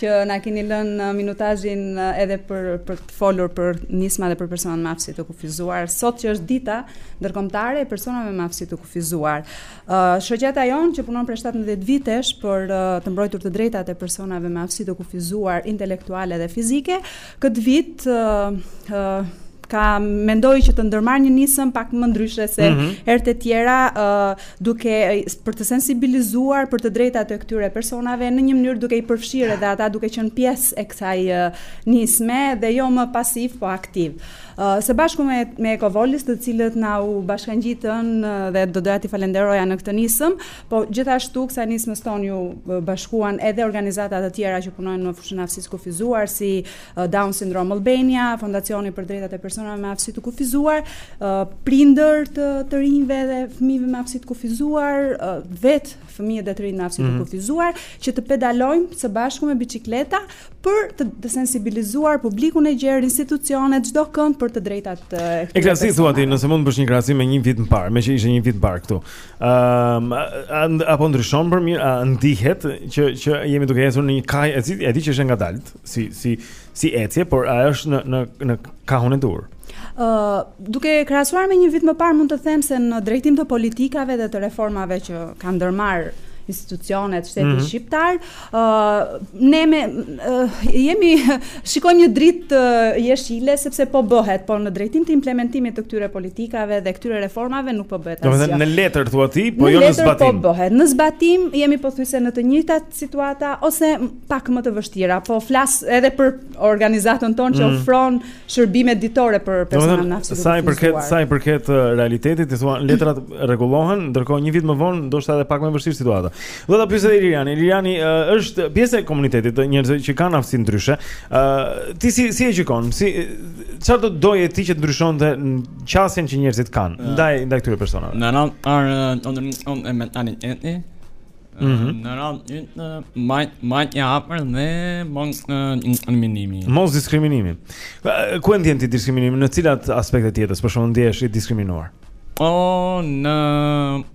Speaker 13: që na keni lënë minutazhin edhe për për të folur për nisma dhe për personat me aftësi të kufizuar. Sot që është dita ndërkombëtare e personave me aftësi të kufizuar. Shoqata jonë që punon prej shtatëmbëdhjetë vitesh për të mbrojtur të drejtat e personave me aftësi të kufizuar intelektuale dhe fizike, këtë vit ka menduar që të ndërmarrë një nisëm pak më ndryshe se
Speaker 15: mm -hmm.
Speaker 13: herët e tjera uh, duke për të sensibilizuar për të drejtat e këtyre personave në një mënyrë duke i përfshirë edhe ata duke qenë pjesë e kësaj uh, nisme dhe jo më pasivë po aktivë. Së bashku me me Ekovolis, të cilët na u bashkangjitën dhe do doja t'i falenderoja në këtë nisëm, po gjithashtu kësaj nismës tonë iu bashkuan edhe organizata të tjera që punojnë në fushën e aftësisë së kufizuar si Down Syndrome Albania, Fondacioni për Drejtat e Personave me Aftësi të Kufizuar, prindër të të rinjve dhe fëmijëve me aftësi të kufizuar, vetë fëmijët dhe të rinjtë me aftësi të
Speaker 3: mhm.
Speaker 13: kufizuar, që të pedalojmë së bashku me biçikleta për të të sensibilizuar publikun e gjerë, institucionet, çdo kënd për të drejtat e
Speaker 3: këtyre. Eklasi, thuaj ti, nëse mund të bësh një krahasim me një vit më parë, meqë ishte një vit më parë këtu. Ëm um, apo ndryshon për mirë, ndihet që që jemi duke ecur në një kah, e di, e di që është ngadalt, si si si ecje, por a është në në në kahun e duhur.
Speaker 13: Ë, uh, duke krahasuar me një vit më parë mund të them se në drejtim të politikave dhe të reformave që kanë ndërmarr institucionet e
Speaker 3: shtetit
Speaker 13: mm -hmm. shqiptar, ne me jemi shikojmë një dritë jeshile sepse po bëhet, por në drejtim të implementimit të këtyre politikave dhe këtyre reformave nuk po bëhet asgjë.
Speaker 3: Domethënë në letër thua ti, po jo
Speaker 13: në
Speaker 3: zbatim. Në
Speaker 13: letër po bëhet. Në zbatim jemi pothuajse në të njëjtat situata ose pak më të vështira, po flas edhe për organizatën tonë që
Speaker 3: mm.
Speaker 13: ofron shërbime ditore për personat me aftësi.
Speaker 3: Sa i përket sa i përket uh, realitetit, ti thua letrat rregullohen, ndërkohë një vit më vonë ndoshta edhe pak më vështirë situata. Do ta pyes edhe Ilirianin. Iliriani uh, është pjesë e komunitetit të njerëzve që kanë aftësi ndryshe. Ë uh, ti si si e gjykon? Si çfarë do doje ti që të ndryshonte në qasjen që njerëzit kanë uh, ndaj ndaj këtyre personave?
Speaker 16: Në ran ar on on e mentani e e
Speaker 3: mhm.
Speaker 16: në ran në maj maj ja hapër dhe mos diskriminimi.
Speaker 3: Mos diskriminimi. Ku e ndjen ti diskriminimin në cilat aspekte të jetës, për shembull ndjehesh i diskriminuar?
Speaker 16: O në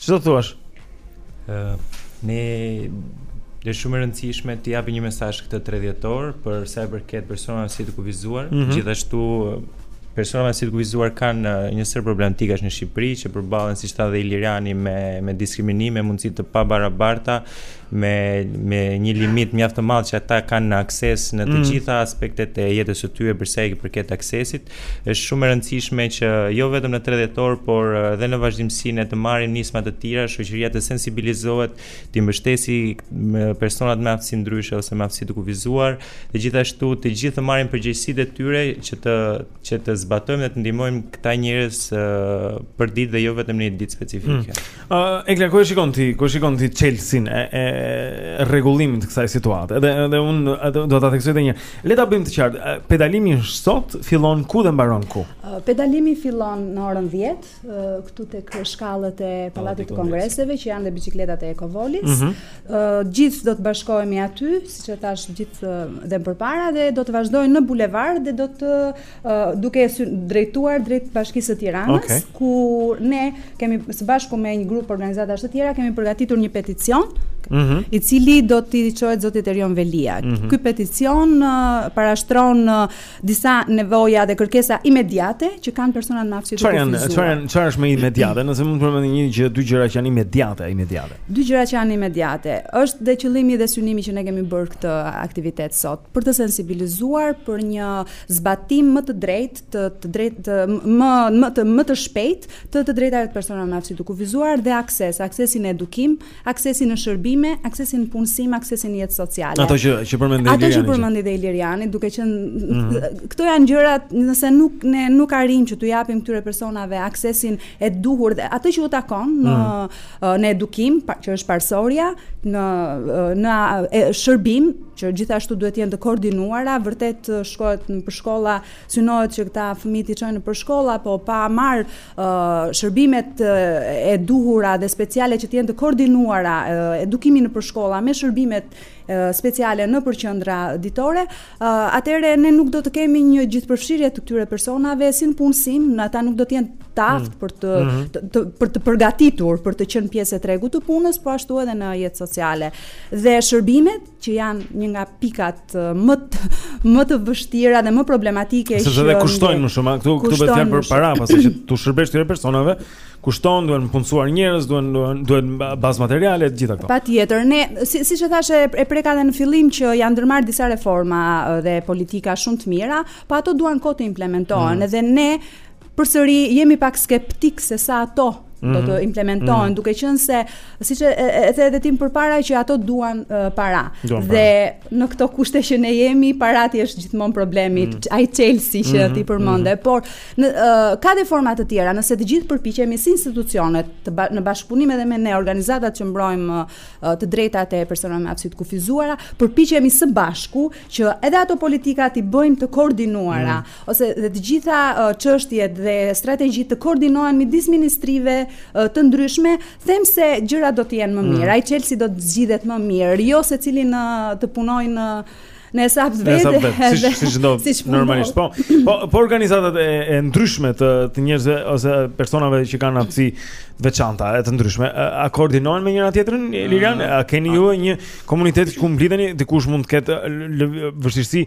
Speaker 3: Ç'do thuash?
Speaker 14: Ë ne është shumë e rëndësishme të japim një mesazh këtë 3 dhjetor për sa i përket personave me aftësi të kufizuar,
Speaker 3: mm -hmm.
Speaker 14: gjithashtu personat me aftësi të kufizuar kanë uh, një sërë problematikash në Shqipëri që përballen siç tha dhe Iliriani me me diskriminim, me mundësi të pabarabarta, me me një limit mjaft të madh që ata kanë në akses në të
Speaker 3: mm.
Speaker 14: gjitha aspektet e jetës së tyre përsa i përket aksesit. Është shumë e rëndësishme që jo vetëm në tre dhjetor, por edhe në vazhdimësi ne të marrim nisma të tjera, shoqëria të sensibilizohet, t'i mbështesi personat me aftësi ndryshe ose me aftësi të kufizuar, dhe gjithashtu të gjithë të marrin përgjegjësitë e tyre që të që të zbatojmë dhe të ndihmojmë këta njerëz përditë dhe jo vetëm në një ditë specifike.
Speaker 3: Hmm. Uh, e ku e shikon ti, ku e shikon ti çelësin e, e rregullimit të kësaj situate. Edhe edhe un do ta theksoj edhe një. Le ta bëjmë të qartë. Pedalimi është sot, fillon ku dhe mbaron ku?
Speaker 13: Uh, pedalimi fillon në orën 10, uh, këtu tek shkallët e Pallatit të Kongreseve që janë dhe biçikletat e Ekovolis.
Speaker 3: Mm -hmm.
Speaker 13: uh, gjithë do të bashkohemi aty, siç e thash gjithë uh, dhe më përpara dhe do të vazhdojmë në bulevard dhe do të duke u drejtuar drejt Bashkisë së Tiranës,
Speaker 3: okay.
Speaker 13: ku ne kemi së bashku me një grup organizatash të tjera kemi përgatitur një peticion
Speaker 3: Mm -hmm.
Speaker 13: i cili do t'i çohet zotit Erion Veliaj.
Speaker 3: Mm -hmm.
Speaker 13: Ky peticion uh, parashtron uh, disa nevoja dhe kërkesa imediate që kanë personat me aftësi të kufizuar.
Speaker 3: Çfarë janë, çfarë është më imediate? Nëse mund të përmendni një gjë, dy gjëra që janë imediate, imediate.
Speaker 13: Dy gjëra që janë imediate. Është dhe qëllimi dhe synimi që ne kemi bërë këtë aktivitet sot. për të sensibilizuar për një zbatim më të drejtë të të drejtë të më më të më të shpejtë të të drejtave të personave me aftësi të kufizuar dhe akses, aksesin në edukim, aksesin në shërbime, aksesin në punësim, aksesin në jetë sociale.
Speaker 3: Ato që që përmendi Iliriani.
Speaker 13: Ato që përmendi dhe Iliriani, duke qenë
Speaker 3: mm -hmm.
Speaker 13: këto janë gjërat nëse nuk ne nuk arrijmë që t'u japim këtyre personave aksesin e duhur dhe atë që u takon në
Speaker 3: mm
Speaker 13: -hmm. në edukim, që është parësorja, në në shërbim që gjithashtu duhet të jenë të koordinuara, vërtet shkohet nëpër shkolla, synohet që këta fëmijë t'i çojmë nëpër shkolla, po pa marrë uh, shërbimet e duhura dhe speciale që të jenë të koordinuara uh, edukimi nëpër shkolla me shërbimet uh, speciale nëpër qendra ditore, uh, atëherë ne nuk do të kemi një gjithëpërfshirje të këtyre personave si në punësim, ata nuk do të jenë të aftë mm. për të,
Speaker 3: mm -hmm.
Speaker 13: të, të për të përgatitur për të qenë pjesë e tregut të punës, po ashtu edhe në jetë sociale. Dhe shërbimet që janë një nga pikat më të, më të vështira dhe më problematike
Speaker 3: sepse edhe kushtojnë më shumë. Këtu këtu bëhet fjalë për para, pasi që t'u shërbesh këtyre personave, kushton, duhen punësuar njerëz, duhen duhen duhen bazë materiale të gjitha këto.
Speaker 13: Patjetër, ne si siç e thashë e preka edhe në fillim që janë ndërmarrë disa reforma dhe politika shumë të mira, po ato duan kohë të implementohen
Speaker 3: mm.
Speaker 13: dhe ne përsëri jemi pak skeptikë se sa ato mm. do të
Speaker 3: mhm.
Speaker 13: implementohen
Speaker 3: mm.
Speaker 13: duke qenë se siç e the edhe ti më përpara që ato duan uh, para.
Speaker 3: Duan
Speaker 13: dhe para. në këto kushte që ne jemi, paratë është gjithmonë problemi.
Speaker 3: Mm.
Speaker 13: Ai çelësi që
Speaker 3: mm -hmm.
Speaker 13: ti përmende, mm. por në uh, ka dhe forma të tjera, nëse të gjithë përpiqemi si institucionet të ba, në bashkëpunim edhe me ne organizatat që mbrojmë uh, të drejtat e personave me aftësi të kufizuara, përpiqemi së bashku që edhe ato politika t'i bëjmë të koordinuara. Mm. ose dhe të gjitha çështjet dhe strategjitë të koordinohen midis ministrive të ndryshme, them se gjërat do të jenë më
Speaker 3: mm.
Speaker 13: mirë. Ai çelësi do të zgjidhet më mirë, jo secili të punojë në hesap të
Speaker 3: vet si si
Speaker 13: do si
Speaker 3: normalisht po po po organizatat e, e ndryshme të të njerëzve ose personave që kanë aftësi të veçanta e të ndryshme a koordinohen me njëra-tjetrën Ilirian a keni ju një komunitet ku mblidheni dikush mund të ketë vështirësi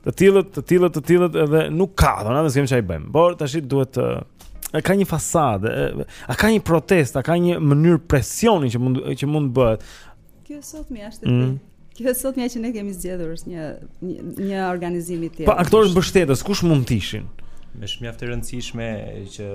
Speaker 3: Të tillët, të tillët, të tillët edhe nuk ka, thonë, ne s'kemi ç'i bëjmë. Por tash duhet të a ka një fasadë, a ka një protestë, a ka një mënyrë presioni që mund që mund të bëhet.
Speaker 13: Kjo sot më jashtë.
Speaker 3: Mm.
Speaker 13: Kjo sot më që ne kemi zgjedhur është një një organizim i tillë.
Speaker 3: Po aktorë mbështetës, kush mund të ishin?
Speaker 14: Është mjaft e rëndësishme që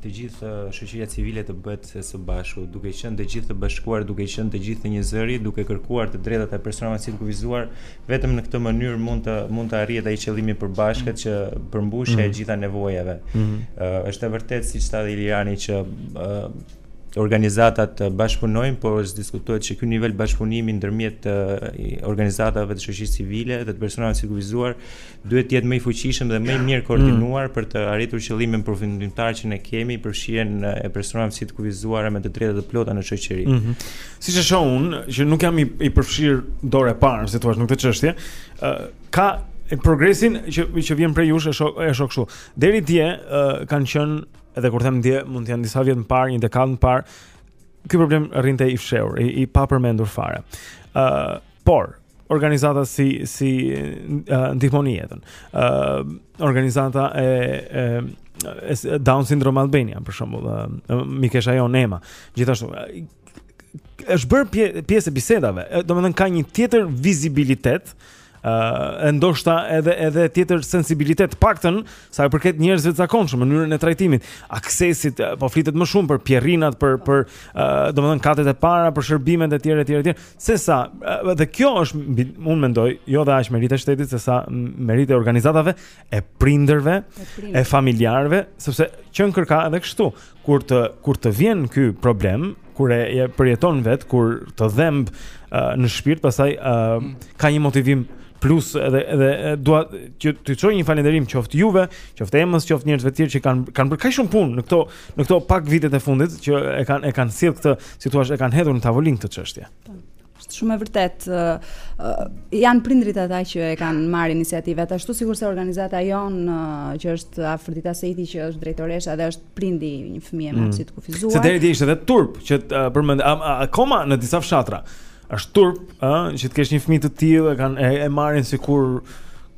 Speaker 14: të gjithë uh, shoqëria civile të bëhet së bashku, duke qenë të gjithë të bashkuar, duke qenë të gjithë të një zëri, duke kërkuar të drejtat e personave të kufizuar, Vetëm në këtë mënyrë mund të mund të arrihet ai qëllimi i përbashkët mm. që është përmbushja mm.
Speaker 3: e
Speaker 14: gjitha nevojave.
Speaker 3: Mm.
Speaker 14: Uh, është e vërtetë siç tha Ilirani që uh, organizatat bashkëpunojnë, por s'diskutohet që ky nivel bashkëpunimi ndërmjet uh, organizatave të shoqërisë civile dhe të personave me aftësi të kufizuara duhet të jetë më i fuqishëm dhe më i mirëkoordinuar mm. për të arritur qëllimin përfundimtar që ne kemi përfshirjen e personave me aftësi të kufizuara me të drejta të plota në shoqëri.
Speaker 3: Mm -hmm. Siç e shoh unë, që nuk jam i, i përfshirë dorë e parë, si thua, në këtë çështje, uh, progresin që që vjen prej jush e shoh e shoh kështu. Deri dje uh, kanë qenë edhe kur them dje mund të jenë disa vjet më parë, një dekadë më parë, ky problem rrinte i fshehur, i, i papërmendur fare. Ë, uh, por organizata si si uh, Ndihmoni Jetën. ë uh, organizata e e e Down Syndrome Albania për shembull, uh, mikesha jonë Ema. Gjithashtu është bërë pje, pjesë e bisedave. Domethënë ka një tjetër vizibilitet uh, e ndoshta edhe edhe tjetër sensibilitet të paktën sa i përket njerëzve të zakonshëm mënyrën e trajtimit, aksesit, po flitet më shumë për pjerrinat, për për uh, domethënë katet e para, për shërbimet e tjera etj etj. sesa dhe kjo është unë mendoj jo dhe aq meritë e shtetit sesa meritë e organizatave e prindërve e familjarëve sepse qenkërka edhe kështu kur të kur të vjen ky problem kur e, e përjeton vetë kur të dhemb uh, në shpirt pastaj uh, ka një motivim plus edhe edhe dua që t'i çoj një falënderim qoftë juve, qoftë Emës, qoftë njerëzve të tjerë që kanë kanë bërë kaq shumë punë në këto në këto pak vitet e fundit që e kanë e kanë sjellë këtë, si thua, e kanë hedhur në tavolinë këtë çështje. Po.
Speaker 13: Është shumë e vërtetë. Uh, uh, janë prindërit ata që e kanë marrë iniciativat, ashtu sikurse organizata jonë uh, që është Afërdita Seiti që është drejtoresha dhe është prindi i një fëmije me mm. aftësi të kufizuar.
Speaker 3: Se deri dje ishte edhe turp që uh, por edhe akoma në disa fshatra. Është turp, ëh, uh, që të kesh një fëmijë të tillë e kanë e, e marrin sikur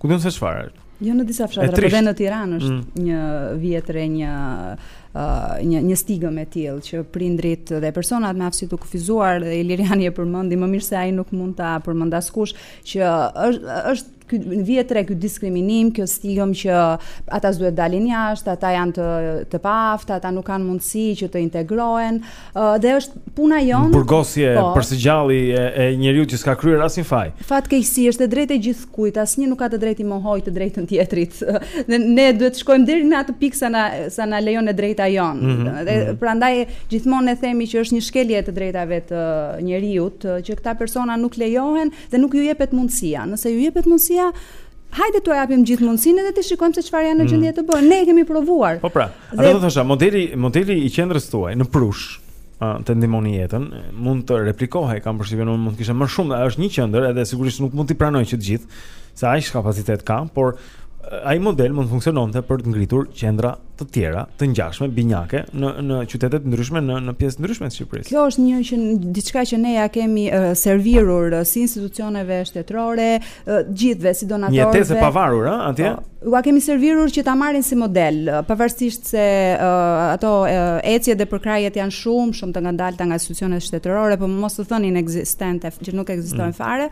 Speaker 3: kushedi se çfarë.
Speaker 13: Jo në disa fshatra, por edhe në Tiranë është
Speaker 3: mm.
Speaker 13: një vjetre një uh, një një stigmë e tillë që prindërit dhe personat me aftësi të kufizuar dhe Ilirjani e përmendi më mirë se ai nuk mund ta përmendë askush që është është ky vjetre ky diskriminim, kjo stigmë që ata s'duhet të dalin jashtë, ata janë të të paaftë, ata nuk kanë mundësi që të integrohen, dhe është puna jonë
Speaker 3: burgosje
Speaker 13: po,
Speaker 3: për së gjalli e, e njeriut që s'ka kryer asnjë faj.
Speaker 13: Fatkeqësi është e drejtë e gjithkujt, asnjë nuk ka të drejtë t'i mohojë të drejtën tjetrit. Dhe ne duhet të shkojmë deri në atë pikë sa na sa na lejon e drejta jonë.
Speaker 3: Mm -hmm.
Speaker 13: Dhe
Speaker 3: mhm.
Speaker 13: prandaj gjithmonë e themi që është një shkelje e të drejtave të njeriut që këta persona nuk lejohen dhe nuk ju jepet mundësia. Nëse ju jepet mundësia, hajde t'ua japim gjithë mundësinë dhe të shikojmë se çfarë janë në
Speaker 3: mm.
Speaker 13: gjendje të bëjnë. Ne e kemi provuar.
Speaker 3: Po pra.
Speaker 13: Dhe...
Speaker 3: Atë do thosha, modeli, modeli i qendrës tuaj në Prush, Të ndihmojmë jetën, mund të replikohej, kam përshtypjen unë mund të kishte më shumë, është një qendër edhe sigurisht nuk mund t'i pranojë që të gjithë, se aq kapacitet ka, por ai model mund të funksiononte për të ngritur qendra të tjera, të ngjashme binjake në në qytete të ndryshme në në pjesë të ndryshme të Shqipërisë.
Speaker 13: Kjo është një që diçka që ne ia kemi uh, servirur uh, si institucioneve shtetërore, gjithëve si donatorëve.
Speaker 3: Një tezë e pavarur, ëh, atje.
Speaker 13: Po, ua kemi servirur që ta marrin si model, pavarësisht se uh, ato uh, ecjet dhe përkrahjet janë shumë, shumë të ngadalta nga institucionet shtetërore, për mos të thënë inekzistente, që nuk ekzistojnë
Speaker 3: mm.
Speaker 13: fare,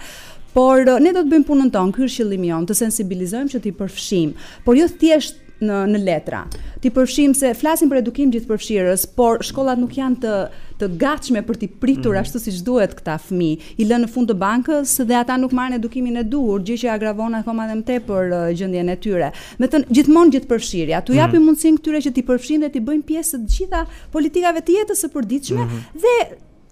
Speaker 13: por ne do të bëjmë punën tonë, ky është qëllimi jonë, të sensibilizojmë që t'i përfshijmë, por jo thjesht në në letra. T'i përfshijmë se flasim për edukim gjithëpërfshirës, por shkollat nuk janë të të gatshme për t'i pritur
Speaker 3: mm.
Speaker 13: ashtu siç duhet këta fëmijë. I lënë në fund të bankës dhe ata nuk marrin edukimin e duhur, gjë që agravon akoma edhe më tepër uh, gjendjen e tyre. Domethënë gjithmonë gjithëpërfshirja, t'u mm. japim mm. mundësinë këtyre që t'i përfshijmë dhe t'i bëjmë pjesë të gjitha politikave të jetës së përditshme mm -hmm. dhe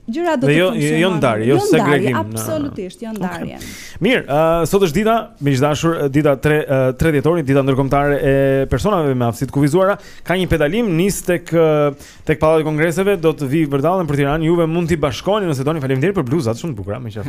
Speaker 13: Gjëra do të
Speaker 3: jo,
Speaker 13: funksionojnë.
Speaker 3: Jo, jo ndarje, jo,
Speaker 13: jo
Speaker 3: segregim.
Speaker 13: Absolutisht, jo ndarje. Okay.
Speaker 3: Mirë, uh, sot është dita, miq të dashur, dita 3, uh, 3 dhjetorit, dita ndërkombëtare e personave me aftësi të kufizuara, ka një pedalim, nis tek, tek Pallati i Kongreseve, do të vijë vërdallë nëpër Tiranë, juve mund t'i bashkoheni nëse doni, faleminderit për bluzat, shumë të bukura, me që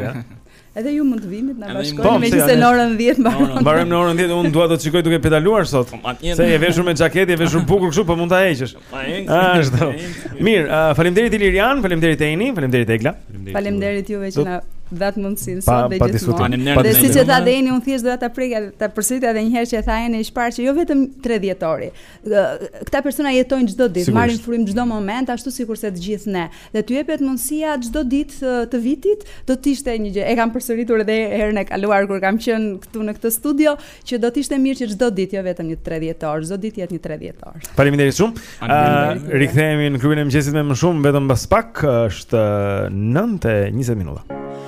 Speaker 13: Edhe ju mund të vini të na
Speaker 3: bashkoheni
Speaker 13: me
Speaker 3: gjithë
Speaker 13: në orën 10 mbaron.
Speaker 3: Mbaron në orën 10, unë dua të të shikoj duke pedaluar sot. Po, Se je veshur me xhaketë, je veshur bukur kështu, po mund ta heqësh. Po, Ashtu. Mirë, uh, faleminderit Ilirian, faleminderit Eni, faleminderit Egla.
Speaker 13: Faleminderit juve që na dhat mundësinë sot dhe gjithmonë. Dhe siç e tha dhe Eni, unë thjesht doja ta prekja, ta përsëritja edhe një herë që e tha Eni, është parë që jo vetëm 3 dhjetori, Këta persona jetojnë çdo ditë, marrin frymë çdo mhm. moment, ashtu sikurse të gjithë ne. Dhe t'u jepet mundësia çdo ditë të vitit, do të ishte një gjë. E kam përsëritur edhe herën e kaluar kur kam qenë këtu në këtë studio, që do të ishte mirë që çdo ditë, jo vetëm një 3 dhjetor, çdo ditë të jetë një 3 dhjetor.
Speaker 3: Faleminderit shumë.
Speaker 13: Ë
Speaker 3: rikthehemi në klubin e mëngjesit me më shumë vetëm pas pak, është 9:20 minuta.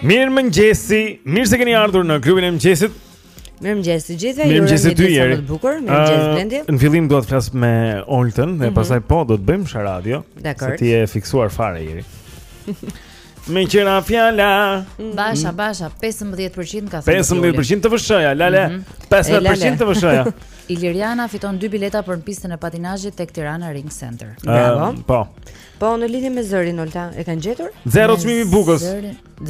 Speaker 17: Mirëmëngjesi,
Speaker 3: mirë se keni ardhur në klubin e mëngjesit.
Speaker 4: Mirëmëngjesi gjithëve, mirëmëngjesi
Speaker 3: ty Jeri.
Speaker 4: Bukur,
Speaker 3: mirëmëngjesi,
Speaker 4: Blendi.
Speaker 3: Në fillim dua të flas me Oltën, dhe
Speaker 4: mm -hmm.
Speaker 3: pastaj po, do të bëjmë sharadën,
Speaker 4: Dakord.
Speaker 3: se ti je fiksuar fare, Jeri. Meqë ra fjala mm.
Speaker 5: Basha, basha, 15% ka thënë
Speaker 3: 15% TVSH-ja, lale
Speaker 5: mm
Speaker 3: -hmm. 15% TVSH-ja
Speaker 5: Iliriana fiton 2 bileta për në pistën e patinazhit Tek Tirana Ring Center
Speaker 4: Bravo
Speaker 3: uh, Po
Speaker 4: Po, në lidhje me zërin, Olta, e kanë gjetur?
Speaker 3: Zero çmimi i
Speaker 5: bukës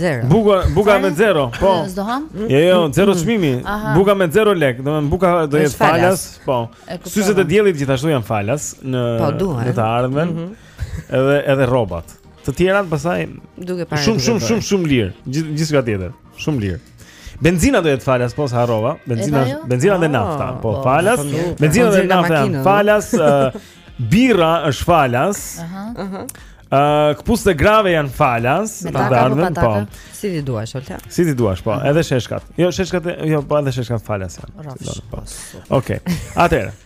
Speaker 4: Zero
Speaker 3: Buka, buka me zero Po
Speaker 5: S'do hamë? Mm.
Speaker 3: Jo, jo, zero çmimi Buka me zero lek Domethënë buka do jetë falas Po Syzet e diellit gjithashtu janë falas Në,
Speaker 4: po,
Speaker 3: në të ardhmen
Speaker 4: mm -hmm.
Speaker 3: Edhe edhe rrobat. Të tjerat pastaj
Speaker 4: duke parë.
Speaker 3: Shumë shumë shumë shumë lirë. Gjithë gjithçka tjetër. Shumë lirë. Benzina do jetë falas, po sa harrova. Benzina,
Speaker 5: jo?
Speaker 3: benzina dhe
Speaker 4: ah,
Speaker 3: nafta, po,
Speaker 4: po
Speaker 3: falas. Benzina dhe nafta janë falas. Birra është falas.
Speaker 5: Aha.
Speaker 4: Aha.
Speaker 3: Uh, këpucët e grave janë falas
Speaker 5: Me taka apo
Speaker 3: pa
Speaker 5: taka po.
Speaker 4: Si ti duash, Olta?
Speaker 3: Si ti duash, po, edhe sheshkat Jo, sheshkat, jo, po edhe sheshkat falas janë
Speaker 5: Rafsh
Speaker 3: po. Oke, okay. atërë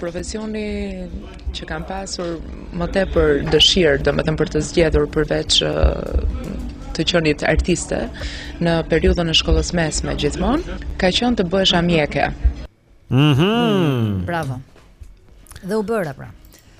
Speaker 18: Profesioni që kam pasur më tepër dëshirë, domethënë për të zgjedhur përveç të qenit artiste në periudhën e shkollës së mesme gjithmonë, ka qenë të bëhesha mjeke.
Speaker 3: Mhm.
Speaker 5: Mm Bravo. Dhe u bëra pra.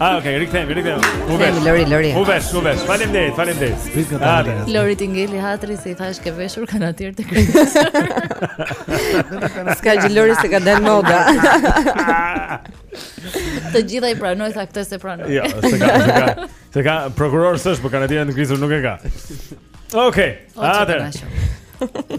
Speaker 3: Ah, okay, rikthehemi, rikthehemi. U vesh.
Speaker 4: Lori, Lori.
Speaker 3: U vesh, u vesh. Faleminderit, faleminderit. Faleminderit.
Speaker 5: Lori t'i ngeli hatri se i thashë ke veshur kanatierë të kryesit.
Speaker 4: S'ka gjë Lori se ka dalë moda.
Speaker 5: Të gjitha i pranoj tha këtë s'e pranoj.
Speaker 3: Jo, s'e ka, s'e ka. S'e ka prokuror s'është, por kanatierën e kryesit nuk e ka. Okej.
Speaker 5: Okay,
Speaker 3: Atëherë.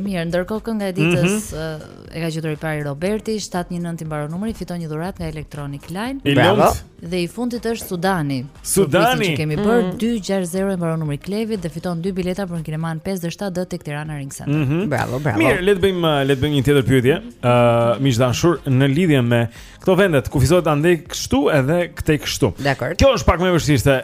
Speaker 5: Mirë, ndërkohë kënga e ditës mm -hmm. e ka gjetur i pari Roberti, 719 i mbaron numri, fiton një dhuratë nga Electronic Line.
Speaker 3: Bravo.
Speaker 5: Dhe i fundit është Sudani.
Speaker 3: Sudani
Speaker 5: që kemi bërë
Speaker 4: mm -hmm.
Speaker 5: 260 i mbaron numri Klevit dhe fiton dy bileta për kinemanë 57D tek Tirana Ring Center.
Speaker 3: Mm -hmm.
Speaker 4: Bravo, bravo.
Speaker 3: Mirë, le të bëjmë le të bëjmë një tjetër pyetje. Ë, uh, miq të dashur, në lidhje me këto vendet, kufizohet andej kështu edhe këtej kështu. Kjo është pak më e vështirë se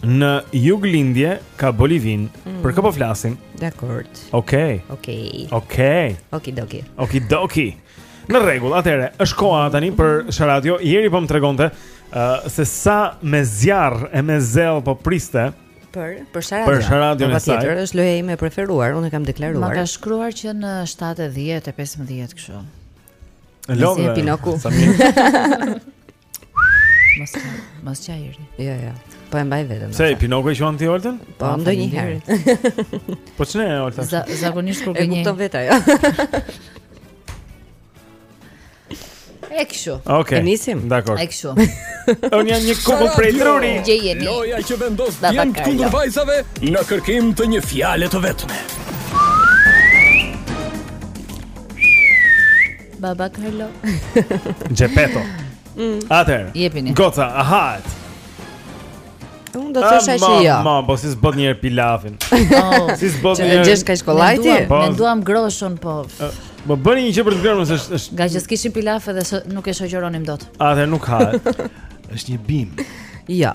Speaker 3: Në juglindje ka Bolivinë.
Speaker 4: Mm.
Speaker 3: Për kë po flasim?
Speaker 4: Dakor.
Speaker 3: Okej. Okay.
Speaker 4: Okej. Okay.
Speaker 3: Okej. Okay.
Speaker 4: Okidoki.
Speaker 3: Okidoki. Në rregull, atëherë është koha tani për Sharadio. Ieri po më tregonte uh, se sa me zjarr e me zell po priste
Speaker 4: për për Sharadion.
Speaker 3: Për Sharadion e saj.
Speaker 4: Patjetër, është loja ime e preferuar, unë e kam deklaruar.
Speaker 5: Ma ka shkruar që në 7:10 e 15 kështu.
Speaker 3: Love.
Speaker 4: Si Pinoku.
Speaker 5: Mos ka, mos ka erdhi.
Speaker 4: Jo, jo. Po e mbaj vetëm.
Speaker 3: Se Pinoko e quan ti Oltën?
Speaker 4: Po ah, ndonjëherë.
Speaker 3: Po ç'ne
Speaker 5: Oltën? Zakonisht kur gënjej.
Speaker 4: E kupton vetë ajo.
Speaker 5: E kështu.
Speaker 3: Okay.
Speaker 4: E nisim.
Speaker 3: Dakor.
Speaker 5: E kështu.
Speaker 3: Unë kam një kokë prej truri.
Speaker 19: Loja që vendos
Speaker 5: djem
Speaker 19: kundër vajzave në kërkim të një fjale të vetme.
Speaker 5: Baba Carlo.
Speaker 3: Gepetto.
Speaker 4: Mm.
Speaker 3: Atëherë.
Speaker 5: Jepini.
Speaker 3: Goca, a hahet?
Speaker 4: Unë do të thosha që jo.
Speaker 3: Ma, po si s'bën një pilafin.
Speaker 5: Oh.
Speaker 3: Si
Speaker 4: s'bën
Speaker 3: një.
Speaker 4: Gjesh kaq
Speaker 3: kollajti?
Speaker 5: Menduam groshën po.
Speaker 3: Më bëni një gjë për të gërmës është është.
Speaker 5: Nga që s'kishim pilaf edhe nuk e shoqëronim dot.
Speaker 3: Atëherë nuk hahet.
Speaker 8: Është një bimë.
Speaker 4: Jo.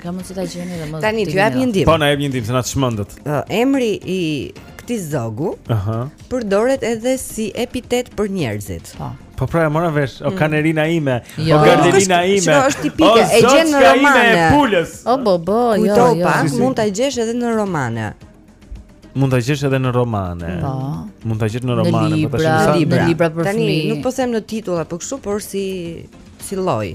Speaker 5: Ka mundësi ta gjeni dhe më
Speaker 4: Tani, t'ju jap një ndihmë
Speaker 3: Po, na jep një ndihmë, se na çmendët
Speaker 4: uh, Emri i këtij zogu
Speaker 3: uh -huh.
Speaker 4: Përdoret edhe si epitet për njerëzit
Speaker 5: Po
Speaker 3: Po pra e mora vesh, o mm. kanerina ime,
Speaker 5: jo.
Speaker 3: o
Speaker 4: gardalina
Speaker 3: ime.
Speaker 4: S'është tipike, e gjen në romane.
Speaker 5: O bo bo, jo, jo.
Speaker 3: Kujto pak,
Speaker 4: mund ta gjesh edhe në romane.
Speaker 3: Mund ta gjesh edhe në romane.
Speaker 5: Po.
Speaker 3: Mund ta gjesh në romane, po tash në libra.
Speaker 5: Në libra për fëmijë.
Speaker 4: Tani nuk po them në titull apo kështu, por si si lloj.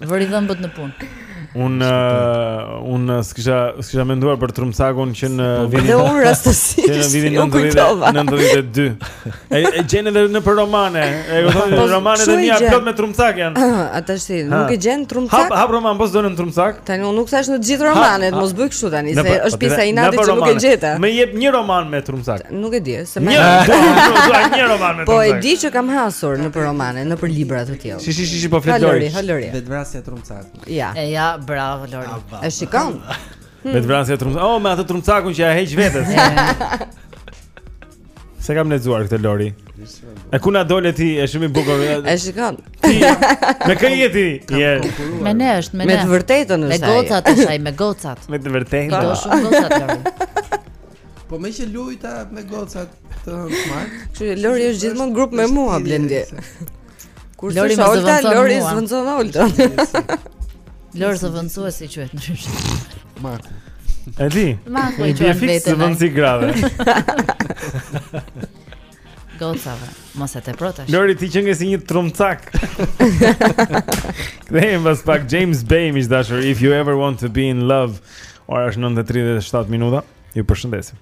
Speaker 5: Vëri dhëmbët në punë.
Speaker 3: Unë uh, unë uh, s'kisha s'kisha menduar për trumcakun që në
Speaker 4: po,
Speaker 3: vitin
Speaker 4: e rastësisht.
Speaker 3: Që në vitin 1992. Ai e gjen edhe nëpër romane. E kupton
Speaker 4: po,
Speaker 3: po,
Speaker 4: romanet
Speaker 3: e mia plot me trumcak janë.
Speaker 4: Ah, ata si nuk e gjen trumcak.
Speaker 3: Hap hap roman pos donë trumcak.
Speaker 4: Tani unë nuk thashë në të gjithë romanet, mos bëj kështu tani se është pjesa e inatit që nuk e gjeta.
Speaker 3: Më jep një roman me trumcak.
Speaker 4: Nuk e di, se më.
Speaker 3: Një roman me trumcak.
Speaker 4: Po e di që kam hasur nëpër romane, nëpër libra të tjerë.
Speaker 3: Shi shi shi shi po flet Lori.
Speaker 4: Lori,
Speaker 6: Vetëvrasja trumcak.
Speaker 4: Ja.
Speaker 5: E ja, bravo Lori.
Speaker 4: E shikon.
Speaker 3: Hmm. Vetëvrasja trumcak. Oh, me atë trumcakun që ia heq vetes. S'e kam lexuar këtë Lori. E ku na dole ti, është shumë i bukur.
Speaker 4: E shikon.
Speaker 3: Ti. Me kë je ti? Je.
Speaker 5: Me ne është, me ne.
Speaker 4: Me të vërtetën është. Me
Speaker 5: gocat është ai, me gocat.
Speaker 3: Me të vërtetën.
Speaker 5: Ka shumë gocat Lori.
Speaker 6: Po meqë lujta me gocat të smart.
Speaker 4: Kështu Lori është gjithmonë grup me mua Blendi. Kur
Speaker 5: Lori më zëvendëson
Speaker 4: Lori zëvendëson Oltën.
Speaker 5: Lori zëvendësues si quhet ndryshe.
Speaker 6: Marku.
Speaker 3: E di.
Speaker 5: Marku i
Speaker 3: quhet
Speaker 5: vetë.
Speaker 3: Zëvendësi i grave.
Speaker 5: Gocave, mos e tepro tash.
Speaker 3: Lori ti qenke si një trumcak. Kthehem pas pak James Bay miq të dashur if you ever want to be in love. Ora është 9:37 minuta. Ju përshëndesim.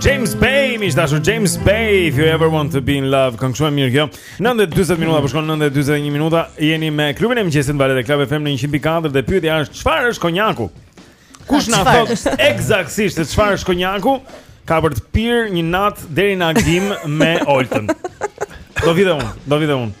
Speaker 3: James Bay, miq të dashur James Bay, if you ever want to be in love, këngë shumë e mirë kjo. 9:40 minuta po shkon 9:41 minuta. Jeni me klubin e mëngjesit valët e Club FM në 104 dhe pyetja është çfarë është konjaku? Kush na
Speaker 5: thotë
Speaker 3: eksaktësisht se çfarë është konjaku? Ka për të pirë një natë deri në agim me Oltën. Do vi dhe unë, do vi
Speaker 5: dhe unë.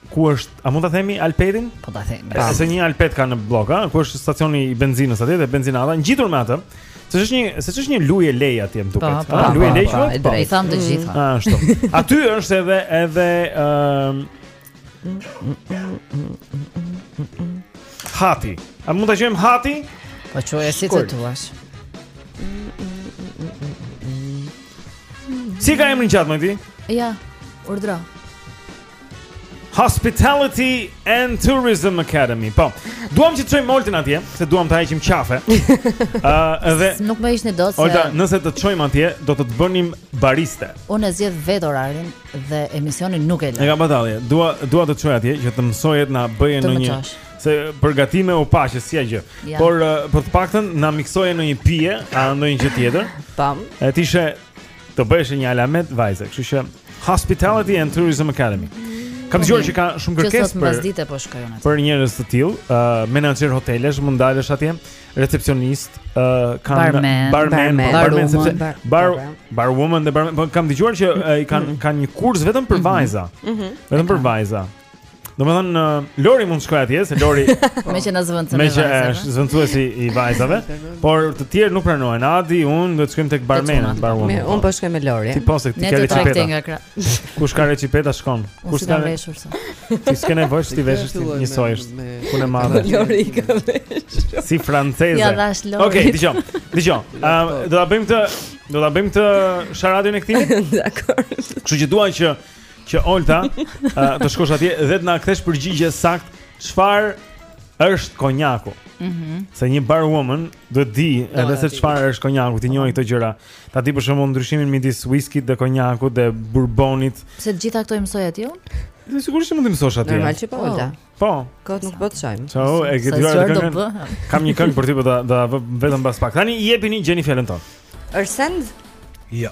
Speaker 5: Ku
Speaker 3: është? A mund ta themi Alpetin?
Speaker 5: Po ta themi.
Speaker 3: Ose një Alpet ka në blok, a? Ku është stacioni i benzinës atje dhe benzinata ngjitur me atë? Se është një, se është një luje lej atje më duket.
Speaker 5: Po,
Speaker 3: luje lej që
Speaker 5: është. Po, i thamë të gjitha.
Speaker 3: Mm, ashtu. Aty është edhe edhe ëm Hati. A mund ta them Hati?
Speaker 5: Po quaje si të duash.
Speaker 3: Si ka emrin qatë, më ti?
Speaker 5: Ja, urdhra
Speaker 3: Hospitality and Tourism Academy. Po. Duam që të çojmë Oltën atje, se duam ta heqim qafe. Ëh, uh, dhe
Speaker 5: nuk më ishte dot.
Speaker 3: Olta, se... nëse të çojmë atje, do të të bënin bariste.
Speaker 5: Unë zgjedh vetë orarin dhe emisionin nuk e lë.
Speaker 3: E ka batalje. Dua dua ta çoj atje që të mësojë të na
Speaker 5: bëjë
Speaker 3: ndonjë se përgatime u paqë si ajo.
Speaker 5: Ja.
Speaker 3: Por uh, për të paktën na miksojë ndonjë pije, a ndonjë gjë tjetër.
Speaker 4: Tam.
Speaker 3: E ti she do bëheshe një alamet vajze, kështu që Hospitality and Tourism Academy. Kam dëgjuar që ka shumë kërkesë për
Speaker 5: mbasdite po shkojnë aty.
Speaker 3: Për njerëz të tillë, uh, menaxher hotelesh mund të dalësh atje, recepcionist, uh, kanë
Speaker 5: barman,
Speaker 3: barman,
Speaker 5: barman,
Speaker 3: sepse
Speaker 5: bar,
Speaker 3: bar, bar woman dhe barman, po kam dëgjuar që uh, kanë mm -hmm. kanë një kurs vetëm për mhm. vajza.
Speaker 5: Mm -hmm.
Speaker 3: Vetëm për vajza. Domethënë, uh, Lori mund të shkojë atje, se Lori...
Speaker 5: Po. meqë na zëvendëson
Speaker 3: vajzat.
Speaker 5: Meqë
Speaker 3: është zëvendësuesi i vajzave, por të tjerë nuk pranohen. Adi, unë do të shkojmë tek barmeni,
Speaker 4: te
Speaker 3: barmeni.
Speaker 4: Me, unë po shkoj me Lorin.
Speaker 3: Ti po se ti ke reçipeta.
Speaker 5: Ne të
Speaker 3: Kush ka reçipeta, shkon. Kush ka
Speaker 5: veshur, sa.
Speaker 3: Ti s'ke nevojë t'i veshësh, ti njësoj është. Punë e madhe.
Speaker 4: Lori i ka veshur.
Speaker 3: Si franceze.
Speaker 5: Ja, dash Lori.
Speaker 3: Okej, okay, dëgjom, dëgjom. Um, do të bëjmë të... Do ta bëjmë këtë sharadën e këtij.
Speaker 4: Dakor.
Speaker 3: Kështu që duan që që Olta të shkosh atje dhe të na kthesh përgjigje saktë çfarë është konjaku.
Speaker 5: Mhm.
Speaker 3: Mm se një bar woman do të dijë edhe se çfarë është konjaku, t'i njohë këto gjëra. Ta dijë për shembull ndryshimin midis whiskyt dhe konjakut dhe bourbonit.
Speaker 5: Pse të gjitha këto i mësoj atje unë?
Speaker 3: Dhe sigurisht që mund t'i mësosh atje.
Speaker 4: Normal që po, Olta. Oh.
Speaker 3: Po.
Speaker 4: Kot nuk po të çojmë.
Speaker 3: Ço, e ke dëgjuar atë këngën? Kam një këngë për ty, po ta vë, vetëm pas pak. Tani jepini gjeni fjalën tonë.
Speaker 4: Është send?
Speaker 8: Jo.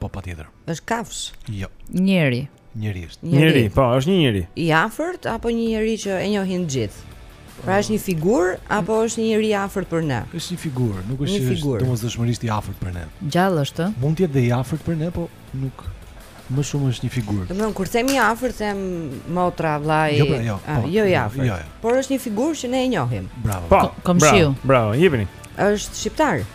Speaker 8: Po patjetër.
Speaker 4: Është kafshë.
Speaker 8: Jo.
Speaker 5: Njeri.
Speaker 8: Njeri është.
Speaker 3: Njeri, po, është një njeri.
Speaker 4: I afërt apo një njeri që e njohim të gjithë? Pra është një figurë apo është një njeri i afërt për ne?
Speaker 8: Është një figurë, nuk është një
Speaker 4: figurë.
Speaker 8: Domosdoshmërisht i afërt për ne.
Speaker 5: Gjallë është?
Speaker 8: Mund të jetë dhe i afërt për ne, po nuk më shumë është një figurë.
Speaker 4: Domethënë kur them i afërt them motra, vllai.
Speaker 8: Jo, pra, jo.
Speaker 4: Ah,
Speaker 8: po,
Speaker 4: jo i
Speaker 8: jo,
Speaker 4: afërt.
Speaker 8: Jo, jo.
Speaker 4: Por është një figurë që ne e njohim.
Speaker 8: Bravo.
Speaker 3: Po,
Speaker 5: komshiu.
Speaker 3: Bravo, jepini.
Speaker 4: Është shqiptar.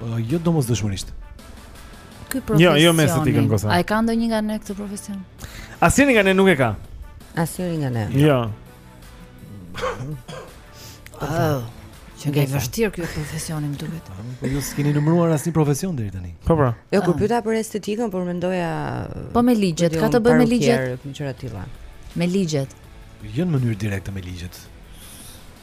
Speaker 4: Uh,
Speaker 3: jo
Speaker 8: domosdoshmërisht.
Speaker 5: Ky profesion.
Speaker 3: Jo, jo me estetikën s'ka.
Speaker 5: A e ka ndonjë nga ne këtë profesion?
Speaker 3: Asnjë nga ne nuk e ka.
Speaker 4: Asnjë nga ne.
Speaker 3: Jo.
Speaker 5: Oh. Qenka i vështirë ky profesion më duket.
Speaker 8: Po ju s'keni numëruar asnjë profesion deri tani.
Speaker 3: Po pra.
Speaker 4: Jo, kur
Speaker 5: ah.
Speaker 4: pyeta për estetikën, por mendoja
Speaker 5: Po me ligjet, ka të bëjë me ligjet,
Speaker 4: me gjëra të tilla.
Speaker 5: Me ligjet.
Speaker 8: Jo në mënyrë direkte me ligjet.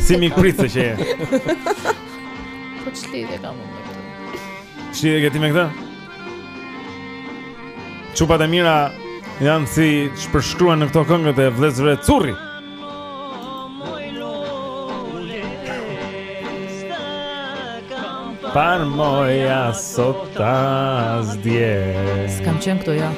Speaker 3: Si mikpritëse që je
Speaker 5: Po ç'lidhje kam unë me këtë
Speaker 3: Ç'lidhje ke ti me këta? Çupat e mira janë siç përshkruhen në këto këngët e vëllezërve Curri Parë moj as sot as dje
Speaker 5: S'ka qenë këto ja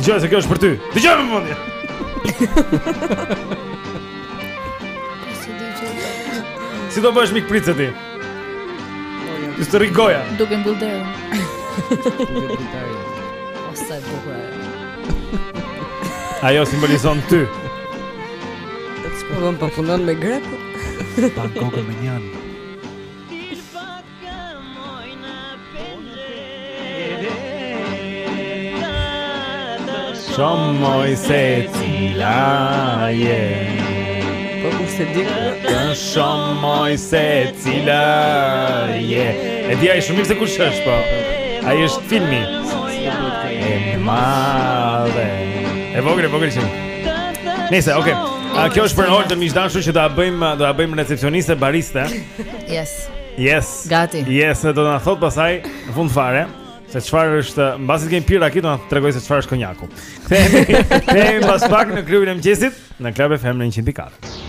Speaker 3: Dëgjo se kjo është për ty. Dëgjo me mendje. Si do bëhesh mikpritëse ti? Ja të tregoj.
Speaker 5: Duke mbyll derën. Sa e bukur. Ajo
Speaker 3: simbolizon ty.
Speaker 4: Të shpëvon pa punon me grep.
Speaker 8: Pa kokën me njënë.
Speaker 3: Shih moj se cila je
Speaker 4: Po ku se di
Speaker 3: kërë Shih moj se cila je E di ai shumë mirë se kush është po Ai është filmi E madhe E vogël, vogël që Nejse, oke okay. Kjo është për në orë të miq të dashur që do ta bëjmë Në recepcioniste, bariste
Speaker 5: Yes.
Speaker 3: Yes.
Speaker 5: Gati.
Speaker 3: Yes, do na thot pasaj në fund fare se çfarë është, mbasi të kemi pirë raki, do na tregoj se çfarë është konjaku. Kthehemi, kthehemi pas pak në klubin e mëngjesit në Club FM në
Speaker 7: 100.4.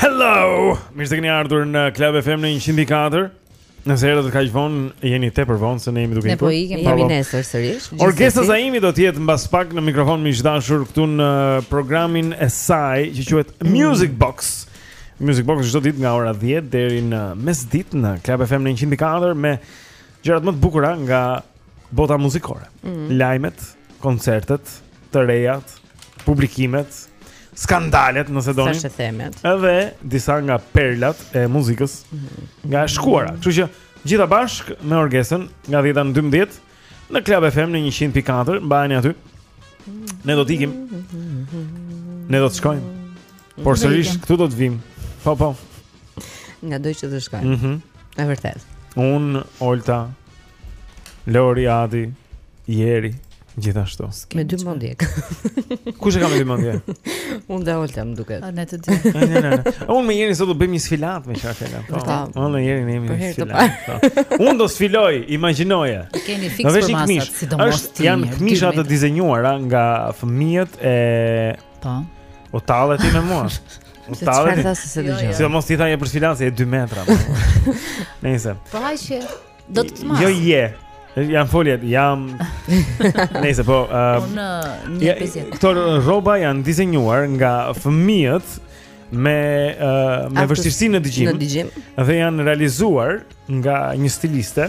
Speaker 3: Hello! Mirë se keni ardhur në Club FM në 100.4. Nëse erdhët kaq vonë, jeni tepër vonë se ne jemi duke ikur.
Speaker 5: Ne po ikim,
Speaker 4: jemi nesër sërish. Orgesa
Speaker 3: Zaimi do të jetë mbas pak në mikrofon miq të dashur këtu në programin e saj që quhet mm. Music Box. Music Box çdo ditë nga ora 10 deri në mesditë në Club FM në 100.4 me Gjërat më të bukura nga bota muzikore.
Speaker 4: Mm -hmm.
Speaker 3: Lajmet, koncertet, të rejat, publikimet, skandalet, nëse doni.
Speaker 4: Sa themet.
Speaker 3: Edhe disa nga perlat e muzikës mm -hmm. nga e shkuara. Kështu që të gjitha bashkë me Orgesën nga 10 në 12 në Club FM në 100.4, mbajeni aty. Ne do të ikim. Ne do të shkojmë. Por sërish këtu do të vijmë. Po po.
Speaker 4: Ngado që të shkoj.
Speaker 3: Mhm.
Speaker 4: Mm e vërtetë.
Speaker 3: Un Olta Lori Adi Jeri gjithashtu.
Speaker 4: Me dy mendje.
Speaker 3: Kush e ka me dy mendje?
Speaker 4: Un dhe Olta më duket.
Speaker 5: Ne të dy.
Speaker 3: Un me Jeri sot do bëjmë një sfilatë me çfarë fjalë. Po.
Speaker 4: po.
Speaker 3: Un me Jeri ne
Speaker 4: jemi
Speaker 3: në sfilatë. Po. Un do sfiloj, imagjinoje. Të
Speaker 5: keni
Speaker 3: fiksuar
Speaker 5: masat, sidomos.
Speaker 3: Është janë këmisha të dizenjuara nga fëmijët e
Speaker 5: Po.
Speaker 3: O tallë ti me mua. O tallë.
Speaker 4: Çfarë the se dëgjoj?
Speaker 3: Si mos të thonë për sfilatë se je 2 metra. Nëse.
Speaker 5: Po ai që do të të marrë.
Speaker 3: Jo je. Jam foljet, jam Nëse po uh,
Speaker 5: Unë
Speaker 3: një
Speaker 5: pizit
Speaker 3: Këto rroba janë dizenjuar nga fëmijët Me, uh, me vështirësi në dëgjim
Speaker 4: Në dëgjim
Speaker 3: Dhe janë realizuar nga një stiliste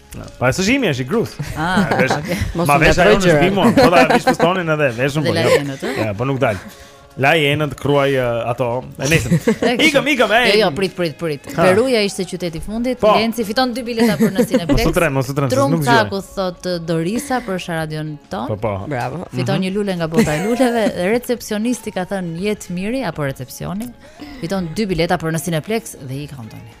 Speaker 4: Pardje
Speaker 3: gjimi
Speaker 4: është
Speaker 3: i grus.
Speaker 5: Ah,
Speaker 4: mos
Speaker 3: ma vesh ajo në shtëpi mua. Po ta vish fustonin edhe, vesh un po. Jo. Ja, po nuk dal. La jenët kruaj uh, ato. E nesër. Ikëm, ikëm, ej.
Speaker 5: Jo, jo, prit, prit, prit. Peruja ishte qyteti i fundit.
Speaker 3: Po.
Speaker 5: Lenci fiton dy bileta për në Cineplex.
Speaker 3: Mos u tremb, mos u
Speaker 5: tremb,
Speaker 3: nuk gjë.
Speaker 5: Trumcaku thotë uh, Dorisa për sharadën tonë.
Speaker 3: Po, po.
Speaker 4: Bravo.
Speaker 5: Fiton
Speaker 3: mhm.
Speaker 5: një lule nga bota e luleve. Recepsionisti ka thënë Jetmiri apo recepsioni. Fiton dy bileta për në Cineplex dhe i
Speaker 4: kam tani.